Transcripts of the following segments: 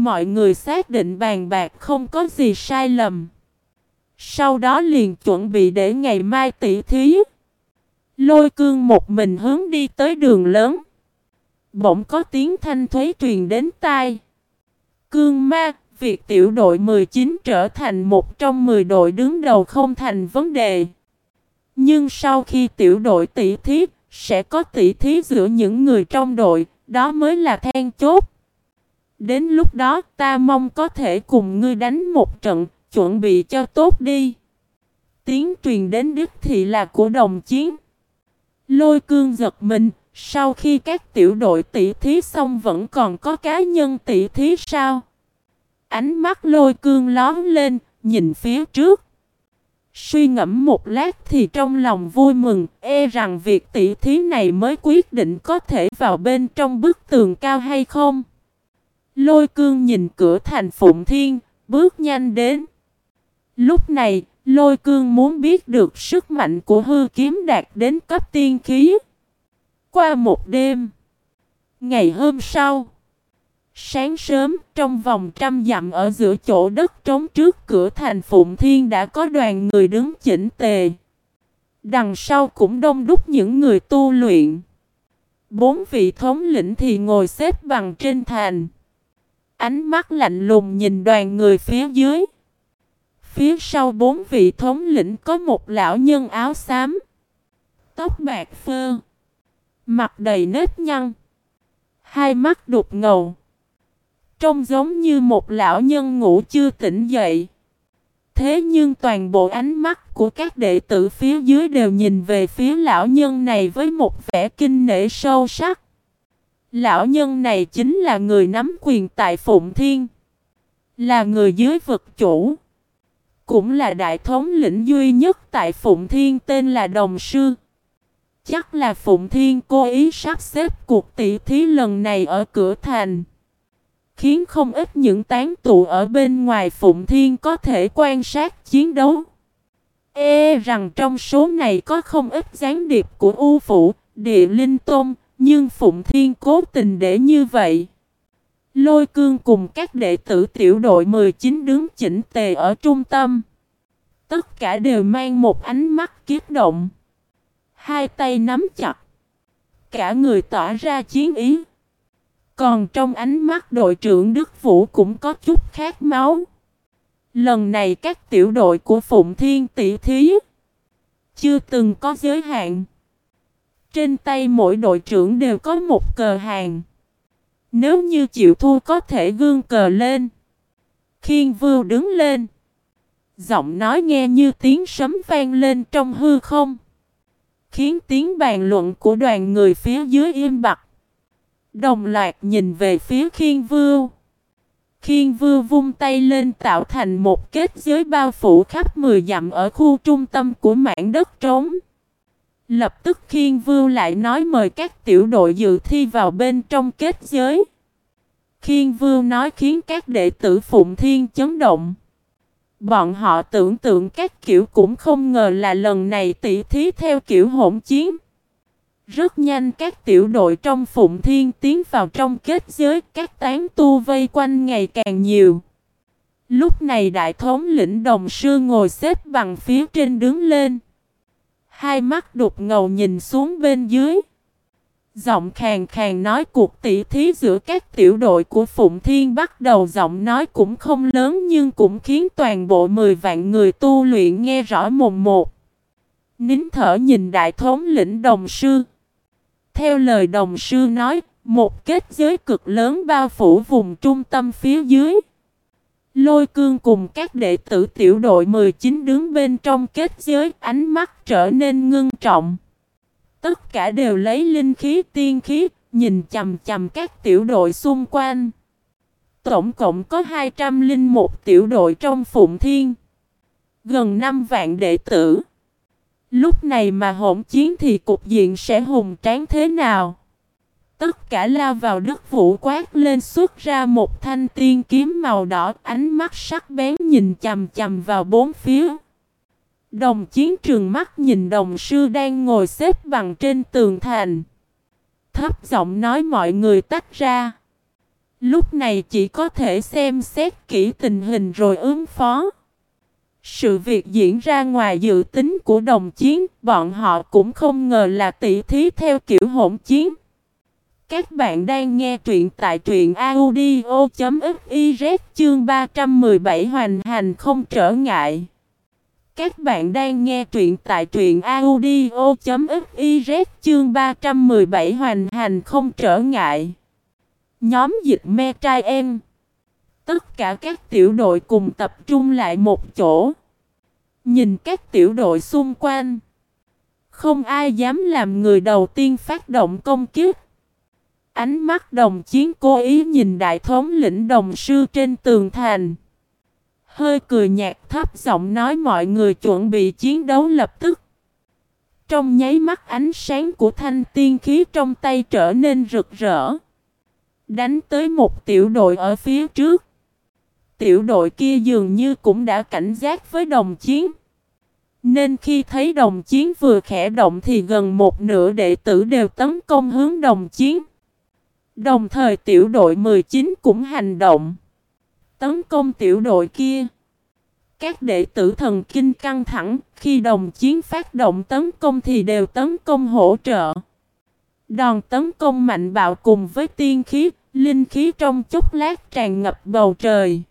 Mọi người xác định bàn bạc không có gì sai lầm. Sau đó liền chuẩn bị để ngày mai tỉ thí. Lôi cương một mình hướng đi tới đường lớn. Bỗng có tiếng thanh thuế truyền đến tai. Cương ma, việc tiểu đội 19 trở thành một trong 10 đội đứng đầu không thành vấn đề. Nhưng sau khi tiểu đội tỷ thí, sẽ có tỷ thí giữa những người trong đội, đó mới là then chốt. Đến lúc đó ta mong có thể cùng ngươi đánh một trận, chuẩn bị cho tốt đi. Tiếng truyền đến Đức Thị là của đồng chiến. Lôi cương giật mình, sau khi các tiểu đội tỷ thí xong vẫn còn có cá nhân tỷ thí sao? Ánh mắt lôi cương lón lên, nhìn phía trước. Suy ngẫm một lát thì trong lòng vui mừng, e rằng việc tỷ thí này mới quyết định có thể vào bên trong bức tường cao hay không. Lôi cương nhìn cửa thành Phụng Thiên, bước nhanh đến. Lúc này, lôi cương muốn biết được sức mạnh của hư kiếm đạt đến cấp tiên khí. Qua một đêm, ngày hôm sau, sáng sớm trong vòng trăm dặm ở giữa chỗ đất trống trước cửa thành Phụng Thiên đã có đoàn người đứng chỉnh tề. Đằng sau cũng đông đúc những người tu luyện. Bốn vị thống lĩnh thì ngồi xếp bằng trên thành. Ánh mắt lạnh lùng nhìn đoàn người phía dưới. Phía sau bốn vị thống lĩnh có một lão nhân áo xám. Tóc bạc phơ. Mặt đầy nếp nhăn. Hai mắt đục ngầu. Trông giống như một lão nhân ngủ chưa tỉnh dậy. Thế nhưng toàn bộ ánh mắt của các đệ tử phía dưới đều nhìn về phía lão nhân này với một vẻ kinh nể sâu sắc. Lão nhân này chính là người nắm quyền tại Phụng Thiên. Là người dưới vực chủ. Cũng là đại thống lĩnh duy nhất tại Phụng Thiên tên là Đồng Sư. Chắc là Phụng Thiên cố ý sắp xếp cuộc tỷ thí lần này ở cửa thành. Khiến không ít những tán tụ ở bên ngoài Phụng Thiên có thể quan sát chiến đấu. Ê rằng trong số này có không ít gián điệp của U Phủ, Địa Linh Tôn, nhưng Phụng Thiên cố tình để như vậy. Lôi cương cùng các đệ tử tiểu đội 19 đứng chỉnh tề ở trung tâm. Tất cả đều mang một ánh mắt kiếp động. Hai tay nắm chặt. Cả người tỏa ra chiến ý. Còn trong ánh mắt đội trưởng Đức Vũ cũng có chút khác máu. Lần này các tiểu đội của Phụng Thiên tỷ thí chưa từng có giới hạn. Trên tay mỗi đội trưởng đều có một cờ hàng. Nếu như chịu thua có thể gương cờ lên. Khiên vưu đứng lên. Giọng nói nghe như tiếng sấm vang lên trong hư không. Khiến tiếng bàn luận của đoàn người phía dưới im bặt. Đồng loạt nhìn về phía khiên vưu. Khiên vưu vung tay lên tạo thành một kết giới bao phủ khắp 10 dặm ở khu trung tâm của mảng đất trống. Lập tức khiên vưu lại nói mời các tiểu đội dự thi vào bên trong kết giới. Khiên vưu nói khiến các đệ tử Phụng Thiên chấn động. Bọn họ tưởng tượng các kiểu cũng không ngờ là lần này tỷ thí theo kiểu hỗn chiến. Rất nhanh các tiểu đội trong Phụng Thiên tiến vào trong kết giới, các tán tu vây quanh ngày càng nhiều. Lúc này đại thống lĩnh đồng sư ngồi xếp bằng phía trên đứng lên. Hai mắt đục ngầu nhìn xuống bên dưới. Giọng khàn khàn nói cuộc tỷ thí giữa các tiểu đội của Phụng Thiên bắt đầu giọng nói cũng không lớn nhưng cũng khiến toàn bộ 10 vạn người tu luyện nghe rõ mồm một. Nín thở nhìn đại thống lĩnh đồng sư. Theo lời đồng sư nói, một kết giới cực lớn bao phủ vùng trung tâm phía dưới. Lôi cương cùng các đệ tử tiểu đội 19 đứng bên trong kết giới, ánh mắt trở nên ngưng trọng. Tất cả đều lấy linh khí tiên khí, nhìn chầm chầm các tiểu đội xung quanh. Tổng cộng có 201 tiểu đội trong Phụng Thiên. Gần 5 vạn đệ tử. Lúc này mà hỗn chiến thì cục diện sẽ hùng tráng thế nào? Tất cả lao vào đức vũ quát lên xuất ra một thanh tiên kiếm màu đỏ ánh mắt sắc bén nhìn chầm chầm vào bốn phía. Đồng chiến trường mắt nhìn đồng sư đang ngồi xếp bằng trên tường thành. Thấp giọng nói mọi người tách ra. Lúc này chỉ có thể xem xét kỹ tình hình rồi ứng phó. Sự việc diễn ra ngoài dự tính của đồng chiến, bọn họ cũng không ngờ là tỷ thí theo kiểu hỗn chiến. Các bạn đang nghe truyện tại truyện audio.fiz chương 317 hoành hành không trở ngại. Các bạn đang nghe truyện tại truyện audio.fiz chương 317 hoành hành không trở ngại. Nhóm dịch me trai em. Tất cả các tiểu đội cùng tập trung lại một chỗ. Nhìn các tiểu đội xung quanh. Không ai dám làm người đầu tiên phát động công kiếp. Ánh mắt đồng chiến cố ý nhìn đại thống lĩnh đồng sư trên tường thành. Hơi cười nhạt thấp giọng nói mọi người chuẩn bị chiến đấu lập tức. Trong nháy mắt ánh sáng của thanh tiên khí trong tay trở nên rực rỡ. Đánh tới một tiểu đội ở phía trước. Tiểu đội kia dường như cũng đã cảnh giác với đồng chiến. Nên khi thấy đồng chiến vừa khẽ động thì gần một nửa đệ tử đều tấn công hướng đồng chiến. Đồng thời tiểu đội 19 cũng hành động. Tấn công tiểu đội kia. Các đệ tử thần kinh căng thẳng, khi đồng chiến phát động tấn công thì đều tấn công hỗ trợ. Đòn tấn công mạnh bạo cùng với tiên khí, linh khí trong chốc lát tràn ngập bầu trời.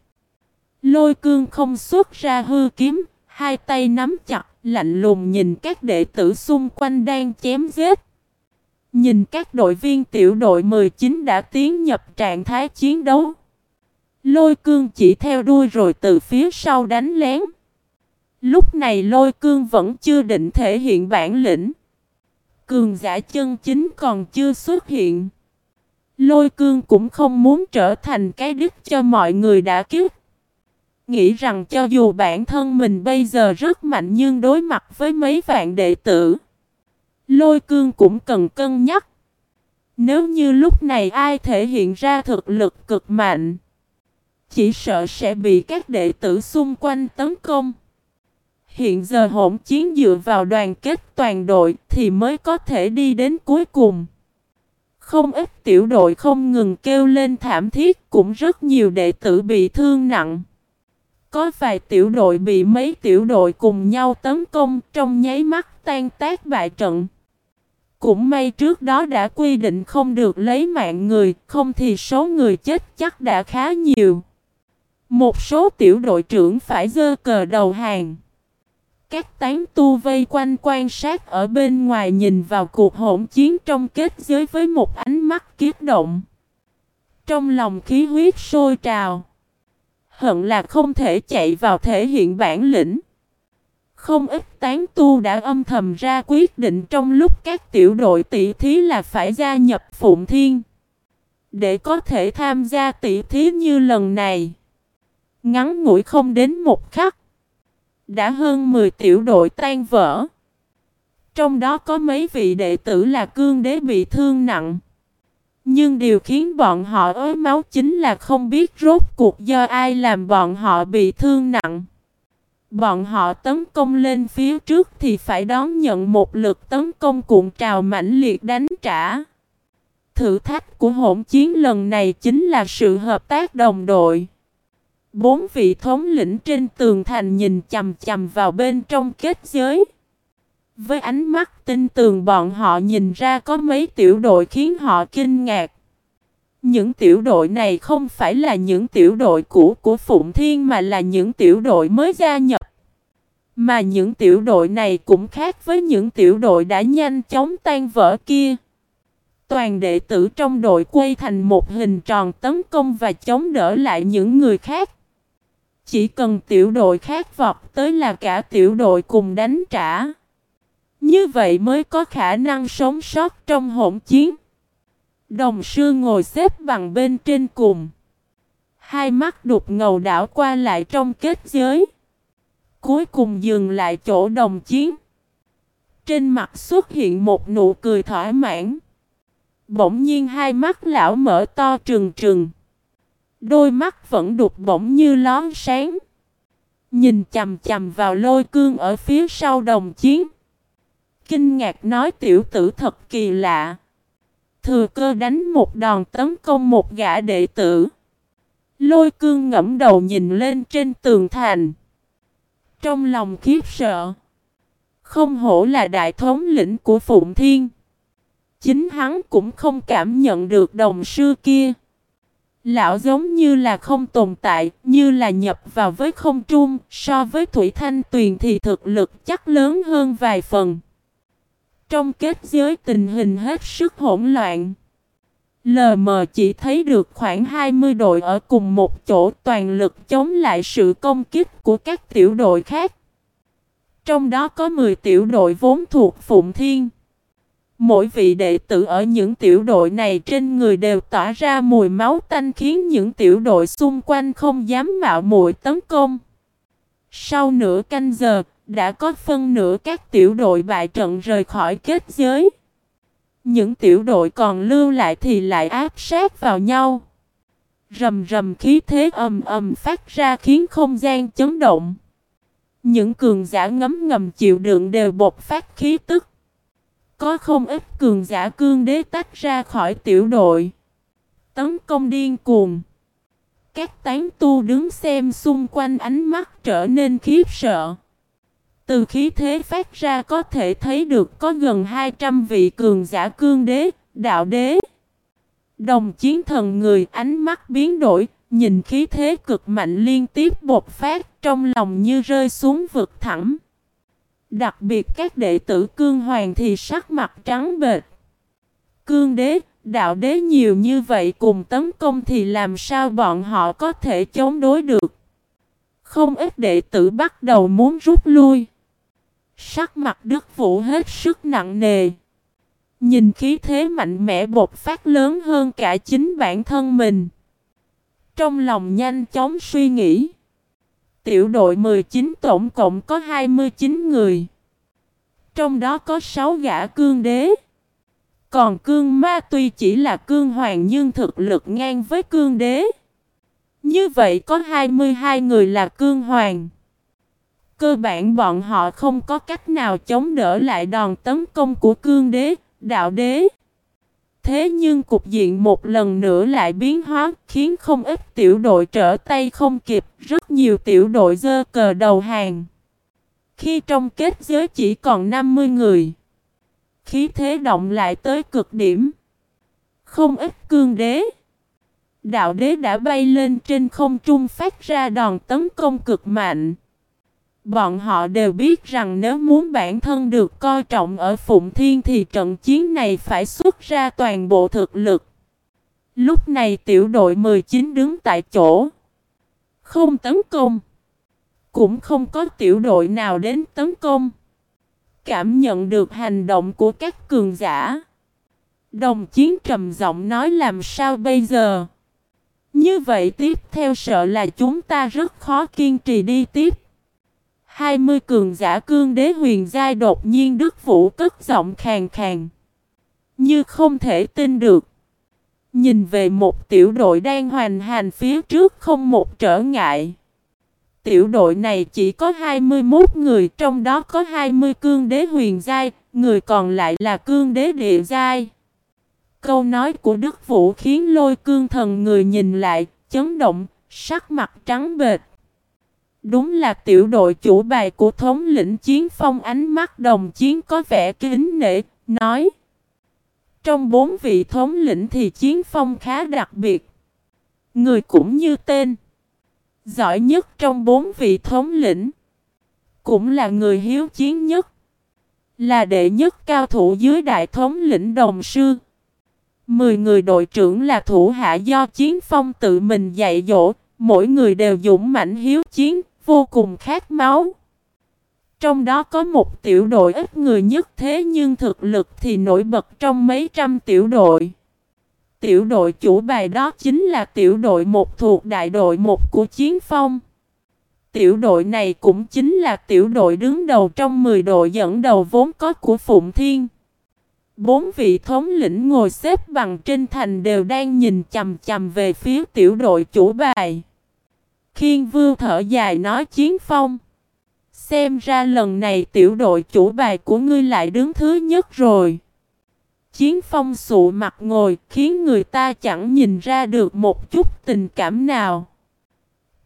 Lôi cương không xuất ra hư kiếm, hai tay nắm chặt, lạnh lùng nhìn các đệ tử xung quanh đang chém giết. Nhìn các đội viên tiểu đội 19 đã tiến nhập trạng thái chiến đấu. Lôi cương chỉ theo đuôi rồi từ phía sau đánh lén. Lúc này lôi cương vẫn chưa định thể hiện bản lĩnh. Cường giả chân chính còn chưa xuất hiện. Lôi cương cũng không muốn trở thành cái đích cho mọi người đã kiếp. Nghĩ rằng cho dù bản thân mình bây giờ rất mạnh nhưng đối mặt với mấy vạn đệ tử. Lôi cương cũng cần cân nhắc. Nếu như lúc này ai thể hiện ra thực lực cực mạnh. Chỉ sợ sẽ bị các đệ tử xung quanh tấn công. Hiện giờ hỗn chiến dựa vào đoàn kết toàn đội thì mới có thể đi đến cuối cùng. Không ít tiểu đội không ngừng kêu lên thảm thiết, cũng rất nhiều đệ tử bị thương nặng. Có vài tiểu đội bị mấy tiểu đội cùng nhau tấn công, trong nháy mắt tan tác bại trận. Cũng may trước đó đã quy định không được lấy mạng người, không thì số người chết chắc đã khá nhiều. Một số tiểu đội trưởng phải dơ cờ đầu hàng. Các tán tu vây quanh quan sát ở bên ngoài nhìn vào cuộc hỗn chiến trong kết giới với một ánh mắt kiết động. Trong lòng khí huyết sôi trào. Hận là không thể chạy vào thể hiện bản lĩnh. Không ít tán tu đã âm thầm ra quyết định trong lúc các tiểu đội tỷ thí là phải gia nhập Phụng Thiên. Để có thể tham gia tỷ thí như lần này. Ngắn ngủi không đến một khắc. Đã hơn 10 tiểu đội tan vỡ. Trong đó có mấy vị đệ tử là cương đế bị thương nặng. Nhưng điều khiến bọn họ ối máu chính là không biết rốt cuộc do ai làm bọn họ bị thương nặng. Bọn họ tấn công lên phía trước thì phải đón nhận một lực tấn công cuộn trào mãnh liệt đánh trả. Thử thách của hỗn chiến lần này chính là sự hợp tác đồng đội. Bốn vị thống lĩnh trên tường thành nhìn chầm chầm vào bên trong kết giới. Với ánh mắt tin tường bọn họ nhìn ra có mấy tiểu đội khiến họ kinh ngạc. Những tiểu đội này không phải là những tiểu đội cũ của Phụng Thiên mà là những tiểu đội mới gia nhập. Mà những tiểu đội này cũng khác với những tiểu đội đã nhanh chóng tan vỡ kia. Toàn đệ tử trong đội quay thành một hình tròn tấn công và chống đỡ lại những người khác. Chỉ cần tiểu đội khác vọt tới là cả tiểu đội cùng đánh trả. Như vậy mới có khả năng sống sót trong hỗn chiến. Đồng sư ngồi xếp bằng bên trên cùng. Hai mắt đục ngầu đảo qua lại trong kết giới. Cuối cùng dừng lại chỗ đồng chiến. Trên mặt xuất hiện một nụ cười thỏa mãn. Bỗng nhiên hai mắt lão mở to trừng trừng. Đôi mắt vẫn đục bỗng như lón sáng. Nhìn chầm chầm vào lôi cương ở phía sau đồng chiến. Kinh ngạc nói tiểu tử thật kỳ lạ. Thừa cơ đánh một đòn tấn công một gã đệ tử. Lôi cương ngẫm đầu nhìn lên trên tường thành. Trong lòng khiếp sợ. Không hổ là đại thống lĩnh của Phụng Thiên. Chính hắn cũng không cảm nhận được đồng sư kia. Lão giống như là không tồn tại, như là nhập vào với không trung, so với Thủy Thanh Tuyền thì thực lực chắc lớn hơn vài phần. Trong kết giới tình hình hết sức hỗn loạn. Lờ mờ chỉ thấy được khoảng 20 đội ở cùng một chỗ toàn lực chống lại sự công kích của các tiểu đội khác. Trong đó có 10 tiểu đội vốn thuộc Phụng Thiên. Mỗi vị đệ tử ở những tiểu đội này trên người đều tỏa ra mùi máu tanh khiến những tiểu đội xung quanh không dám mạo muội tấn công. Sau nửa canh giờ, đã có phân nửa các tiểu đội bại trận rời khỏi kết giới. Những tiểu đội còn lưu lại thì lại áp sát vào nhau. Rầm rầm khí thế ầm ầm phát ra khiến không gian chấn động. Những cường giả ngấm ngầm chịu đựng đều bộc phát khí tức. Có không ít cường giả cương đế tách ra khỏi tiểu đội. Tấn công điên cuồng. Các tán tu đứng xem xung quanh ánh mắt trở nên khiếp sợ. Từ khí thế phát ra có thể thấy được có gần 200 vị cường giả cương đế, đạo đế. Đồng chiến thần người ánh mắt biến đổi, nhìn khí thế cực mạnh liên tiếp bột phát trong lòng như rơi xuống vực thẳm. Đặc biệt các đệ tử cương hoàng thì sắc mặt trắng bệch. Cương đế, đạo đế nhiều như vậy cùng tấn công thì làm sao bọn họ có thể chống đối được. Không ít đệ tử bắt đầu muốn rút lui. Sắc mặt Đức Vũ hết sức nặng nề. Nhìn khí thế mạnh mẽ bột phát lớn hơn cả chính bản thân mình. Trong lòng nhanh chóng suy nghĩ. Tiểu đội 19 tổng cộng có 29 người. Trong đó có 6 gã cương đế. Còn cương ma tuy chỉ là cương hoàng nhưng thực lực ngang với cương đế. Như vậy có 22 người là cương hoàng. Cơ bản bọn họ không có cách nào chống đỡ lại đòn tấn công của cương đế, đạo đế. Thế nhưng cục diện một lần nữa lại biến hóa khiến không ít tiểu đội trở tay không kịp, rất nhiều tiểu đội dơ cờ đầu hàng. Khi trong kết giới chỉ còn 50 người, khí thế động lại tới cực điểm. Không ít cương đế. Đạo đế đã bay lên trên không trung phát ra đòn tấn công cực mạnh. Bọn họ đều biết rằng nếu muốn bản thân được coi trọng ở Phụng Thiên thì trận chiến này phải xuất ra toàn bộ thực lực. Lúc này tiểu đội 19 đứng tại chỗ. Không tấn công. Cũng không có tiểu đội nào đến tấn công. Cảm nhận được hành động của các cường giả. Đồng chiến trầm giọng nói làm sao bây giờ. Như vậy tiếp theo sợ là chúng ta rất khó kiên trì đi tiếp. 20 cường giả cương đế huyền giai đột nhiên Đức Vũ cất giọng khàn khàn. Như không thể tin được. Nhìn về một tiểu đội đang hoành hành phía trước không một trở ngại. Tiểu đội này chỉ có 21 người, trong đó có 20 cương đế huyền giai, người còn lại là cương đế địa giai. Câu nói của Đức Vũ khiến lôi cương thần người nhìn lại, chấn động, sắc mặt trắng bệch. Đúng là tiểu đội chủ bài của thống lĩnh chiến phong ánh mắt đồng chiến có vẻ kính nể, nói. Trong bốn vị thống lĩnh thì chiến phong khá đặc biệt. Người cũng như tên. Giỏi nhất trong bốn vị thống lĩnh. Cũng là người hiếu chiến nhất. Là đệ nhất cao thủ dưới đại thống lĩnh đồng sư. Mười người đội trưởng là thủ hạ do chiến phong tự mình dạy dỗ. Mỗi người đều dũng mãnh hiếu chiến, vô cùng khát máu. Trong đó có một tiểu đội ít người nhất thế nhưng thực lực thì nổi bật trong mấy trăm tiểu đội. Tiểu đội chủ bài đó chính là tiểu đội một thuộc đại đội một của Chiến Phong. Tiểu đội này cũng chính là tiểu đội đứng đầu trong 10 đội dẫn đầu vốn có của Phụng Thiên. Bốn vị thống lĩnh ngồi xếp bằng trên thành đều đang nhìn chầm chầm về phía tiểu đội chủ bài. Khiên vương thở dài nói chiến phong. Xem ra lần này tiểu đội chủ bài của ngươi lại đứng thứ nhất rồi. Chiến phong sụ mặt ngồi khiến người ta chẳng nhìn ra được một chút tình cảm nào.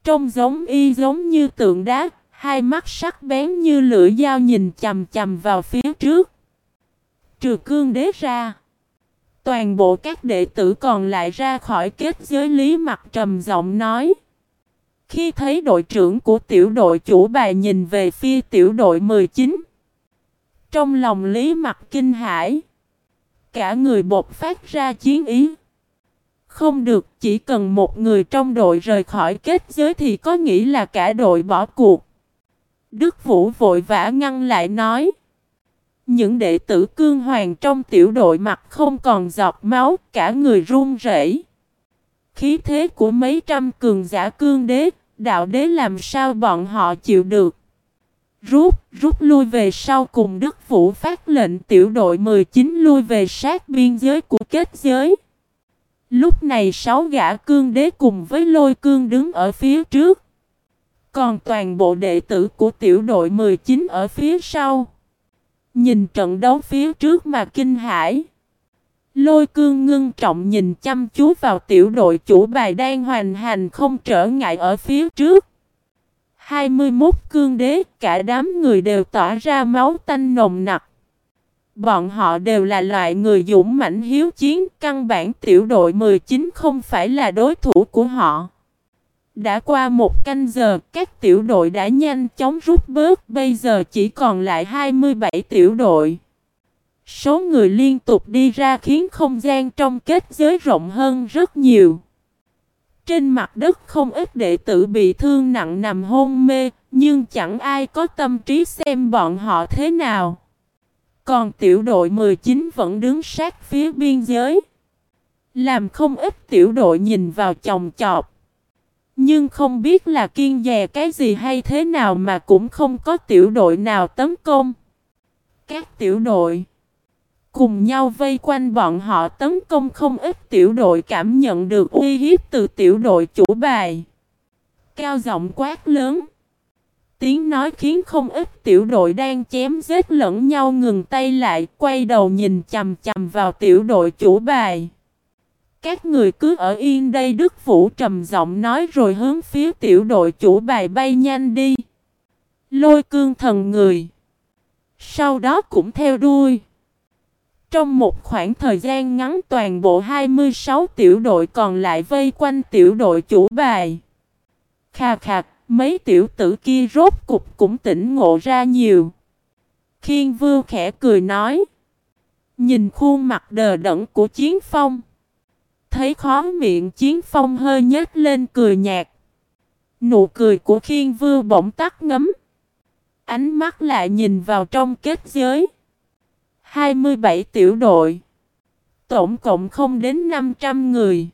Trông giống y giống như tượng đá, hai mắt sắc bén như lưỡi dao nhìn chầm chầm vào phía trước. Trừ cương đế ra. Toàn bộ các đệ tử còn lại ra khỏi kết giới lý mặt trầm giọng nói. Khi thấy đội trưởng của tiểu đội chủ bài nhìn về phía tiểu đội 19. Trong lòng lý mặt kinh hãi. Cả người bột phát ra chiến ý. Không được, chỉ cần một người trong đội rời khỏi kết giới thì có nghĩ là cả đội bỏ cuộc. Đức Vũ vội vã ngăn lại nói. Những đệ tử cương hoàng trong tiểu đội mặt không còn giọt máu, cả người run rẩy. Khí thế của mấy trăm cường giả cương đế, đạo đế làm sao bọn họ chịu được. Rút, rút lui về sau cùng Đức Vũ phát lệnh tiểu đội 19 lui về sát biên giới của kết giới. Lúc này sáu gã cương đế cùng với lôi cương đứng ở phía trước. Còn toàn bộ đệ tử của tiểu đội 19 ở phía sau. Nhìn trận đấu phía trước mà kinh hãi. Lôi cương ngưng trọng nhìn chăm chú vào tiểu đội chủ bài đang hoàn hành không trở ngại ở phía trước. 21 cương đế, cả đám người đều tỏa ra máu tanh nồng nặc. Bọn họ đều là loại người dũng mãnh hiếu chiến, căn bản tiểu đội 19 không phải là đối thủ của họ. Đã qua một canh giờ, các tiểu đội đã nhanh chóng rút bớt, bây giờ chỉ còn lại 27 tiểu đội. Số người liên tục đi ra khiến không gian trong kết giới rộng hơn rất nhiều. Trên mặt đất không ít đệ tử bị thương nặng nằm hôn mê, nhưng chẳng ai có tâm trí xem bọn họ thế nào. Còn tiểu đội 19 vẫn đứng sát phía biên giới. Làm không ít tiểu đội nhìn vào chồng chọp. Nhưng không biết là kiên dè cái gì hay thế nào mà cũng không có tiểu đội nào tấn công. Các tiểu đội cùng nhau vây quanh bọn họ tấn công không ít tiểu đội cảm nhận được uy hiếp từ tiểu đội chủ bài. Cao giọng quát lớn. Tiếng nói khiến không ít tiểu đội đang chém giết lẫn nhau ngừng tay lại, quay đầu nhìn chầm chầm vào tiểu đội chủ bài. Các người cứ ở yên đây Đức Vũ trầm giọng nói rồi hướng phía tiểu đội chủ bài bay nhanh đi. Lôi cương thần người. Sau đó cũng theo đuôi. Trong một khoảng thời gian ngắn toàn bộ 26 tiểu đội còn lại vây quanh tiểu đội chủ bài. Khà khạc, mấy tiểu tử kia rốt cục cũng tỉnh ngộ ra nhiều. Khiên vưu khẽ cười nói. Nhìn khuôn mặt đờ đẫn của chiến phong. Thấy khó miệng chiến phong hơi nhếch lên cười nhạt. Nụ cười của khiên vưu bỗng tắt ngấm. Ánh mắt lại nhìn vào trong kết giới. 27 tiểu đội. Tổng cộng không đến 500 người.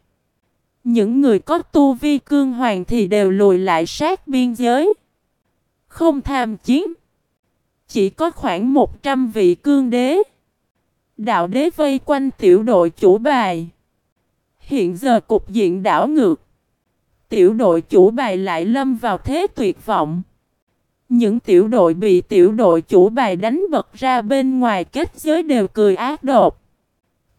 Những người có tu vi cương hoàng thì đều lùi lại sát biên giới. Không tham chiến. Chỉ có khoảng 100 vị cương đế. Đạo đế vây quanh tiểu đội chủ bài. Hiện giờ cục diện đảo ngược. Tiểu đội chủ bài lại lâm vào thế tuyệt vọng. Những tiểu đội bị tiểu đội chủ bài đánh bật ra bên ngoài kết giới đều cười ác độc.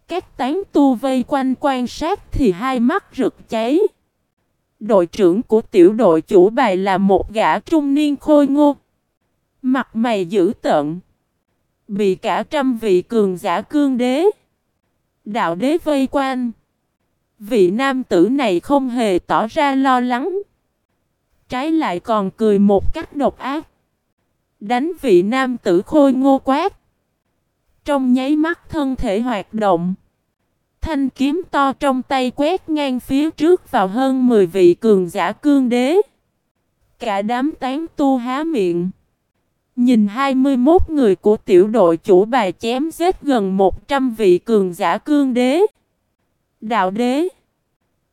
Các tán tu vây quanh quan sát thì hai mắt rực cháy. Đội trưởng của tiểu đội chủ bài là một gã trung niên khôi ngô. Mặt mày dữ tợn. Bị cả trăm vị cường giả cương đế. Đạo đế vây quanh. Vị nam tử này không hề tỏ ra lo lắng trái lại còn cười một cách độc ác. Đánh vị nam tử khôi ngô quát. Trong nháy mắt thân thể hoạt động. Thanh kiếm to trong tay quét ngang phía trước vào hơn 10 vị cường giả cương đế. Cả đám tán tu há miệng. Nhìn 21 người của tiểu đội chủ bài chém giết gần 100 vị cường giả cương đế. Đạo đế.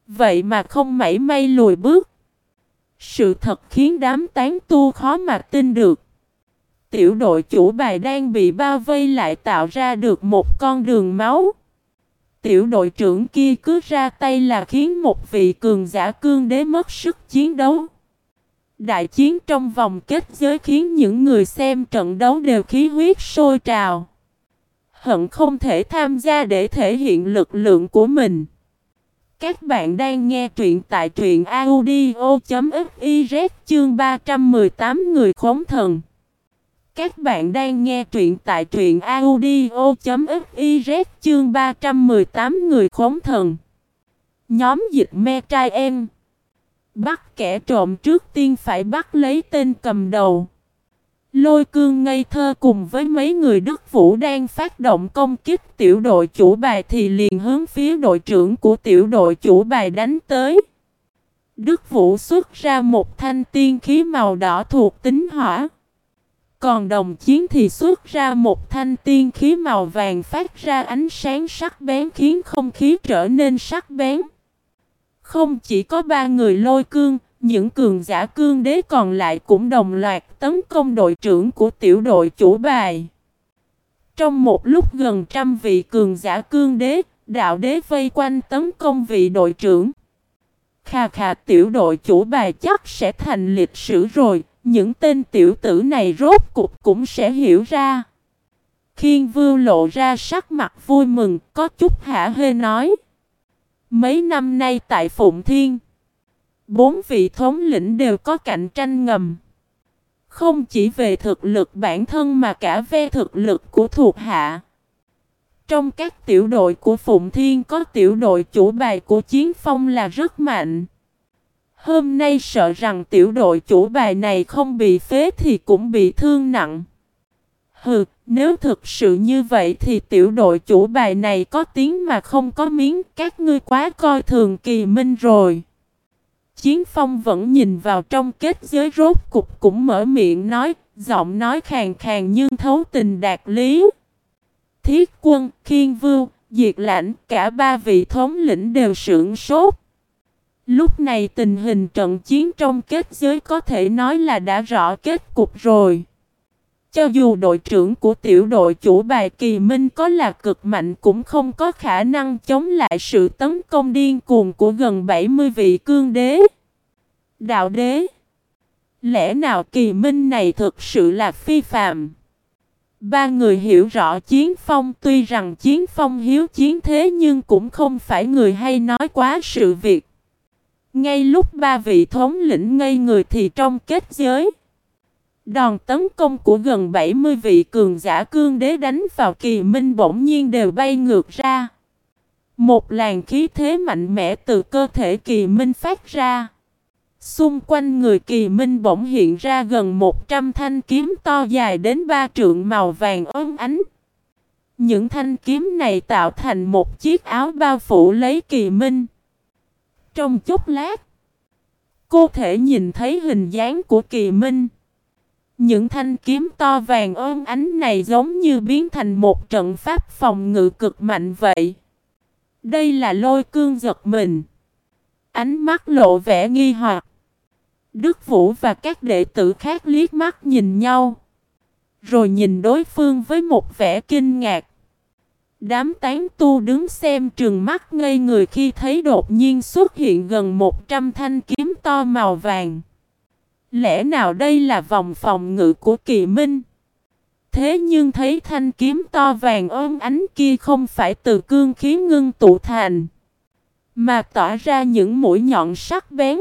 Vậy mà không mảy may lùi bước. Sự thật khiến đám tán tu khó mà tin được. Tiểu đội chủ bài đang bị bao vây lại tạo ra được một con đường máu. Tiểu đội trưởng kia cứ ra tay là khiến một vị cường giả cương đế mất sức chiến đấu. Đại chiến trong vòng kết giới khiến những người xem trận đấu đều khí huyết sôi trào. Hận không thể tham gia để thể hiện lực lượng của mình. Các bạn đang nghe truyện tại truyện audio.fiz chương 318 người khống thần. Các bạn đang nghe truyện tại truyện audio.fiz chương 318 người khống thần. Nhóm dịch me trai em. Bắt kẻ trộm trước tiên phải bắt lấy tên cầm đầu. Lôi cương ngây thơ cùng với mấy người Đức Vũ đang phát động công kích tiểu đội chủ bài thì liền hướng phía đội trưởng của tiểu đội chủ bài đánh tới. Đức Vũ xuất ra một thanh tiên khí màu đỏ thuộc tính hỏa. Còn đồng chiến thì xuất ra một thanh tiên khí màu vàng phát ra ánh sáng sắc bén khiến không khí trở nên sắc bén. Không chỉ có ba người lôi cương, những cường giả cương đế còn lại cũng đồng loạt tấn công đội trưởng của tiểu đội chủ bài. Trong một lúc gần trăm vị cường giả cương đế, đạo đế vây quanh tấn công vị đội trưởng. Khà khà tiểu đội chủ bài chắc sẽ thành lịch sử rồi, những tên tiểu tử này rốt cục cũng sẽ hiểu ra. Khiên vưu lộ ra sắc mặt vui mừng, có chút hả hê nói. Mấy năm nay tại Phụng Thiên, bốn vị thống lĩnh đều có cạnh tranh ngầm. Không chỉ về thực lực bản thân mà cả về thực lực của thuộc hạ. Trong các tiểu đội của Phụng Thiên có tiểu đội chủ bài của Chiến Phong là rất mạnh. Hôm nay sợ rằng tiểu đội chủ bài này không bị phế thì cũng bị thương nặng. Hừ, nếu thực sự như vậy thì tiểu đội chủ bài này có tiếng mà không có miếng, các ngươi quá coi thường kỳ minh rồi. Chiến phong vẫn nhìn vào trong kết giới rốt cục cũng mở miệng nói, giọng nói khàn khàn nhưng thấu tình đạt lý. Thiết quân, khiên vưu, diệt lãnh, cả ba vị thống lĩnh đều sưởng sốt. Lúc này tình hình trận chiến trong kết giới có thể nói là đã rõ kết cục rồi. Cho dù đội trưởng của tiểu đội chủ bài kỳ minh có là cực mạnh cũng không có khả năng chống lại sự tấn công điên cuồng của gần 70 vị cương đế. Đạo đế, Lẽ nào kỳ minh này thực sự là phi phạm? Ba người hiểu rõ chiến phong, tuy rằng chiến phong hiếu chiến thế nhưng cũng không phải người hay nói quá sự việc. Ngay lúc ba vị thống lĩnh ngây người thì trong kết giới. Đòn tấn công của gần 70 vị cường giả cương đế đánh vào kỳ minh bỗng nhiên đều bay ngược ra. Một làn khí thế mạnh mẽ từ cơ thể kỳ minh phát ra. Xung quanh người kỳ minh bỗng hiện ra gần 100 thanh kiếm to dài đến ba trượng màu vàng ốm ánh. Những thanh kiếm này tạo thành một chiếc áo bao phủ lấy kỳ minh. Trong chốc lát, cô thể nhìn thấy hình dáng của kỳ minh. Những thanh kiếm to vàng ôm ánh này giống như biến thành một trận pháp phòng ngự cực mạnh vậy. Đây là lôi cương giật mình. Ánh mắt lộ vẻ nghi hoặc. Đức Vũ và các đệ tử khác liếc mắt nhìn nhau. Rồi nhìn đối phương với một vẻ kinh ngạc. Đám tán tu đứng xem trường mắt ngây người khi thấy đột nhiên xuất hiện gần 100 thanh kiếm to màu vàng. Lẽ nào đây là vòng phòng ngự của kỳ minh? Thế nhưng thấy thanh kiếm to vàng ôm ánh kia không phải từ cương khí ngưng tụ thành, mà tỏa ra những mũi nhọn sắc bén.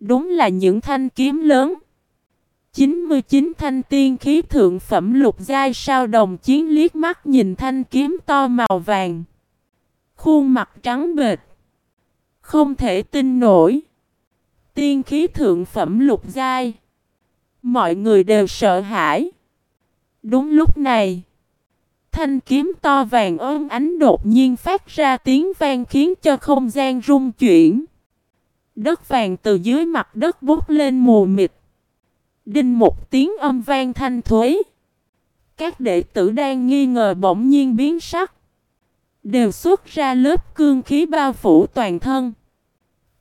Đúng là những thanh kiếm lớn. 99 thanh tiên khí thượng phẩm lục giai sao đồng chiến liếc mắt nhìn thanh kiếm to màu vàng. Khuôn mặt trắng bệt. Không thể tin nổi. Tiên khí thượng phẩm lục giai. Mọi người đều sợ hãi. Đúng lúc này. Thanh kiếm to vàng ôm ánh đột nhiên phát ra tiếng vang khiến cho không gian rung chuyển. Đất vàng từ dưới mặt đất bút lên mù mịt. Đinh một tiếng âm vang thanh thuế. Các đệ tử đang nghi ngờ bỗng nhiên biến sắc. Đều xuất ra lớp cương khí bao phủ toàn thân.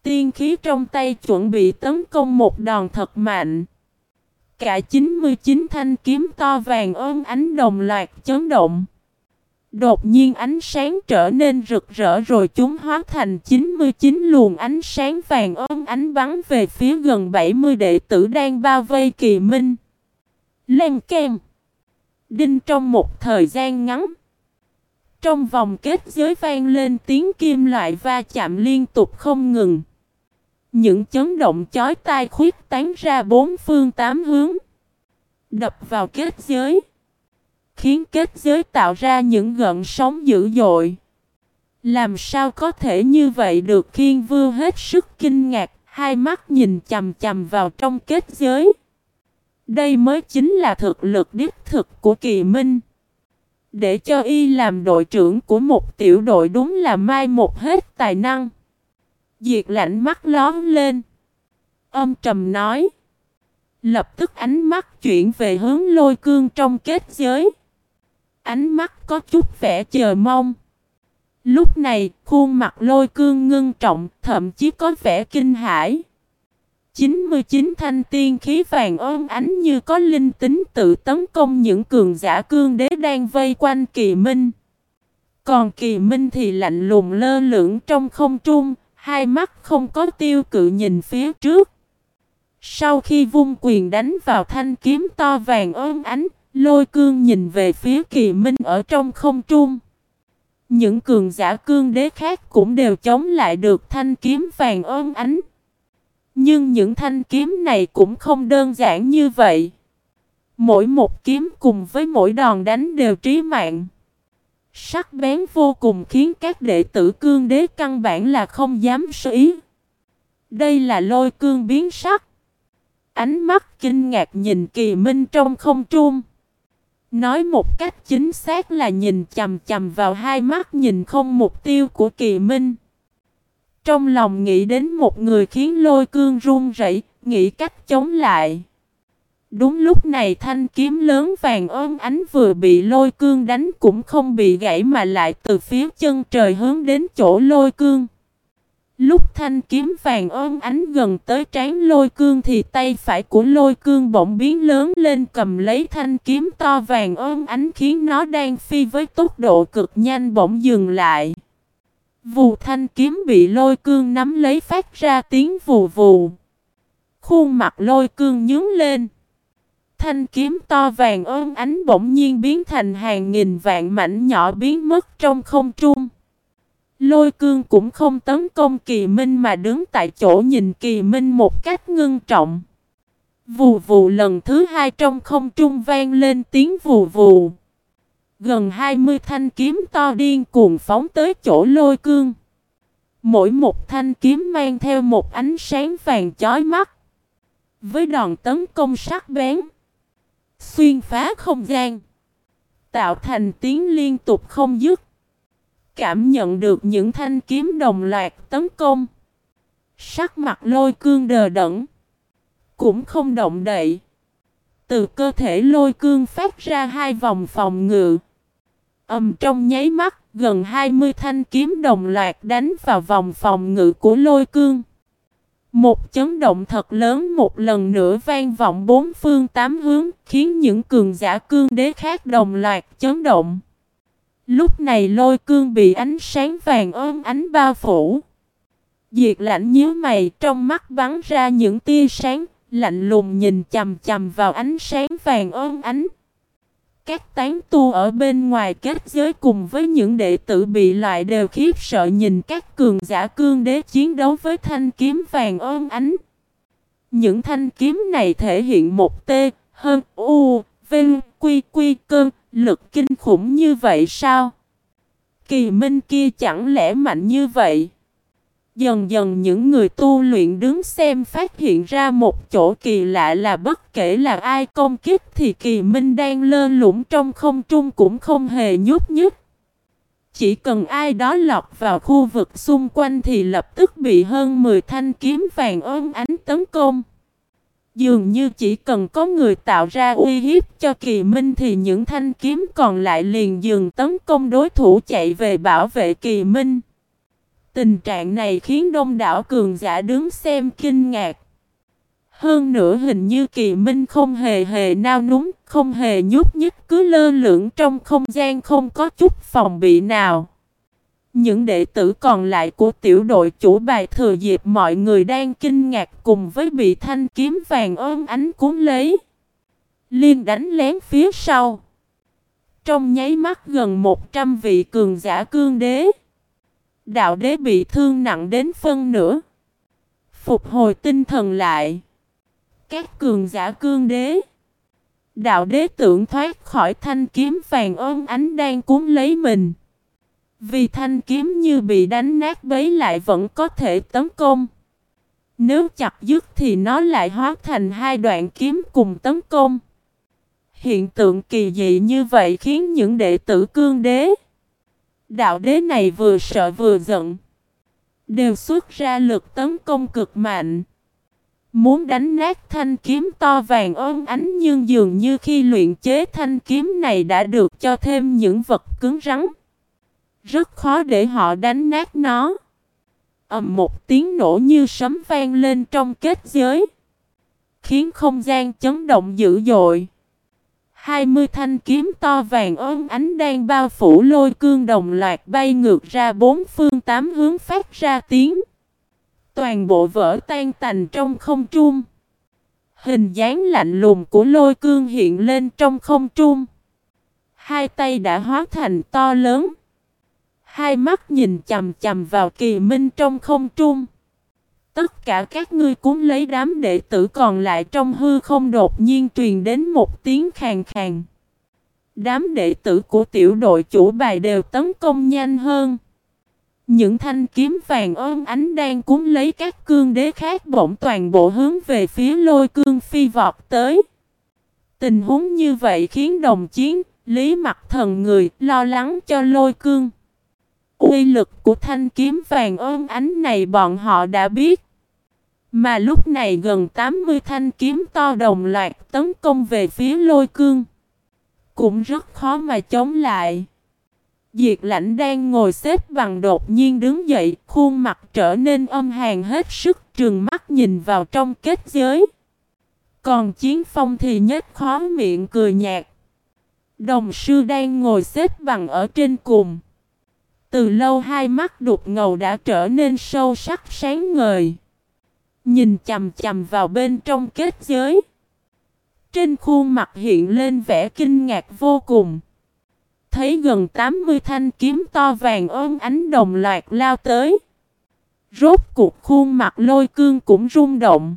Tiên khí trong tay chuẩn bị tấn công một đòn thật mạnh. Cả 99 thanh kiếm to vàng ơn ánh đồng loạt chấn động. Đột nhiên ánh sáng trở nên rực rỡ rồi chúng hóa thành 99 luồng ánh sáng vàng ơn ánh bắn về phía gần 70 đệ tử đang bao vây kỳ minh. Lên kem. Đinh trong một thời gian ngắn. Trong vòng kết giới vang lên tiếng kim loại va chạm liên tục không ngừng. Những chấn động chói tai khuyết tán ra bốn phương tám hướng. Đập vào kết giới. Khiến kết giới tạo ra những gợn sóng dữ dội. Làm sao có thể như vậy được khiên vưu hết sức kinh ngạc, hai mắt nhìn chầm chầm vào trong kết giới. Đây mới chính là thực lực đích thực của kỳ minh. Để cho y làm đội trưởng của một tiểu đội đúng là mai một hết tài năng. Diệt lạnh mắt lón lên. Âm trầm nói. Lập tức ánh mắt chuyển về hướng lôi cương trong kết giới. Ánh mắt có chút vẻ chờ mong. Lúc này, khuôn mặt lôi cương ngưng trọng, thậm chí có vẻ kinh hãi. 99 thanh tiên khí vàng ôm ánh như có linh tính tự tấn công những cường giả cương đế đang vây quanh kỳ minh. Còn kỳ minh thì lạnh lùng lơ lửng trong không trung, hai mắt không có tiêu cự nhìn phía trước. Sau khi vung quyền đánh vào thanh kiếm to vàng ơn ánh, lôi cương nhìn về phía kỳ minh ở trong không trung. Những cường giả cương đế khác cũng đều chống lại được thanh kiếm vàng ơn ánh. Nhưng những thanh kiếm này cũng không đơn giản như vậy. Mỗi một kiếm cùng với mỗi đòn đánh đều trí mạng. Sắc bén vô cùng khiến các đệ tử cương đế căn bản là không dám sơ ý. Đây là lôi cương biến sắc. Ánh mắt kinh ngạc nhìn kỳ minh trong không trung. Nói một cách chính xác là nhìn chầm chầm vào hai mắt nhìn không mục tiêu của kỳ minh. Trong lòng nghĩ đến một người khiến lôi cương run rẩy, nghĩ cách chống lại. Đúng lúc này thanh kiếm lớn vàng ôm ánh vừa bị lôi cương đánh cũng không bị gãy mà lại từ phía chân trời hướng đến chỗ lôi cương. Lúc thanh kiếm vàng ôm ánh gần tới trán lôi cương thì tay phải của lôi cương bỗng biến lớn lên cầm lấy thanh kiếm to vàng ôm ánh khiến nó đang phi với tốc độ cực nhanh bỗng dừng lại. Vù thanh kiếm bị lôi cương nắm lấy phát ra tiếng vù vù. Khuôn mặt lôi cương nhướng lên. Thanh kiếm to vàng ôm ánh bỗng nhiên biến thành hàng nghìn vạn mảnh nhỏ biến mất trong không trung. Lôi cương cũng không tấn công kỳ minh mà đứng tại chỗ nhìn kỳ minh một cách ngưng trọng. Vù vù lần thứ hai trong không trung vang lên tiếng vù vù. Gần 20 thanh kiếm to điên cuồng phóng tới chỗ lôi cương. Mỗi một thanh kiếm mang theo một ánh sáng vàng chói mắt. Với đòn tấn công sắc bén. Xuyên phá không gian. Tạo thành tiếng liên tục không dứt. Cảm nhận được những thanh kiếm đồng loạt tấn công. Sắc mặt lôi cương đờ đẫn. Cũng không động đậy. Từ cơ thể lôi cương phát ra hai vòng phòng ngự. Ầm trong nháy mắt, gần 20 thanh kiếm đồng loạt đánh vào vòng phòng ngự của lôi cương. Một chấn động thật lớn một lần nữa vang vọng bốn phương tám hướng, khiến những cường giả cương đế khác đồng loạt chấn động. Lúc này lôi cương bị ánh sáng vàng ôm ánh bao phủ. Diệt lạnh nhíu mày trong mắt bắn ra những tia sáng, lạnh lùng nhìn chầm chầm vào ánh sáng vàng ôm ánh. Các tán tu ở bên ngoài kết giới cùng với những đệ tử bị loại đều khiếp sợ nhìn các cường giả cương đế chiến đấu với thanh kiếm vàng ôm ánh. Những thanh kiếm này thể hiện một T, hơn U, Vinh, Quy, Quy, Cơn, lực kinh khủng như vậy sao? Kỳ minh kia chẳng lẽ mạnh như vậy? Dần dần những người tu luyện đứng xem phát hiện ra một chỗ kỳ lạ là bất kể là ai công kích thì kỳ minh đang lơ lũng trong không trung cũng không hề nhúc nhích. Chỉ cần ai đó lọc vào khu vực xung quanh thì lập tức bị hơn 10 thanh kiếm vàng ơn ánh tấn công. Dường như chỉ cần có người tạo ra uy hiếp cho kỳ minh thì những thanh kiếm còn lại liền dừng tấn công đối thủ chạy về bảo vệ kỳ minh. Tình trạng này khiến đông đảo cường giả đứng xem kinh ngạc. Hơn nữa hình như kỳ minh không hề hề nao núng, không hề nhúc nhích cứ lơ lửng trong không gian không có chút phòng bị nào. Những đệ tử còn lại của tiểu đội chủ bài thừa dịp mọi người đang kinh ngạc cùng với bị thanh kiếm vàng ôm ánh cuốn lấy. Liên đánh lén phía sau. Trong nháy mắt gần 100 vị cường giả cương đế. Đạo đế bị thương nặng đến phân nửa. Phục hồi tinh thần lại. Các cường giả cương đế. Đạo đế tưởng thoát khỏi thanh kiếm vàng ôm ánh đang cuốn lấy mình. Vì thanh kiếm như bị đánh nát bấy lại vẫn có thể tấn công. Nếu chặt dứt thì nó lại hóa thành hai đoạn kiếm cùng tấn công. Hiện tượng kỳ dị như vậy khiến những đệ tử cương đế, đạo đế này vừa sợ vừa giận, đều xuất ra lực tấn công cực mạnh. Muốn đánh nát thanh kiếm to vàng ôm ánh nhưng dường như khi luyện chế thanh kiếm này đã được cho thêm những vật cứng rắn. Rất khó để họ đánh nát nó. ầm một tiếng nổ như sấm vang lên trong kết giới. Khiến không gian chấn động dữ dội. Hai mươi thanh kiếm to vàng ôm ánh đang bao phủ lôi cương đồng loạt bay ngược ra bốn phương tám hướng phát ra tiếng. Toàn bộ vỡ tan tành trong không trung. Hình dáng lạnh lùng của lôi cương hiện lên trong không trung. Hai tay đã hóa thành to lớn. Hai mắt nhìn chầm chầm vào kỳ minh trong không trung. Tất cả các ngươi cúng lấy đám đệ tử còn lại trong hư không đột nhiên truyền đến một tiếng khàn khàn. Đám đệ tử của tiểu đội chủ bài đều tấn công nhanh hơn. Những thanh kiếm vàng ôm ánh đang cúng lấy các cương đế khác bỗng toàn bộ hướng về phía lôi cương phi vọt tới. Tình huống như vậy khiến đồng chiến, lý mặt thần người, lo lắng cho lôi cương. Uy lực của thanh kiếm vàng ôm ánh này bọn họ đã biết. Mà lúc này gần 80 thanh kiếm to đồng loạt tấn công về phía lôi cương. Cũng rất khó mà chống lại. Diệt lãnh đang ngồi xếp bằng đột nhiên đứng dậy, khuôn mặt trở nên âm hàn hết sức trường mắt nhìn vào trong kết giới. Còn chiến phong thì nhếch khó miệng cười nhạt. Đồng sư đang ngồi xếp bằng ở trên cùng. Từ lâu hai mắt đục ngầu đã trở nên sâu sắc sáng ngời. Nhìn chầm chầm vào bên trong kết giới. Trên khuôn mặt hiện lên vẻ kinh ngạc vô cùng. Thấy gần 80 thanh kiếm to vàng ôm ánh đồng loạt lao tới. Rốt cuộc khuôn mặt lôi cương cũng rung động.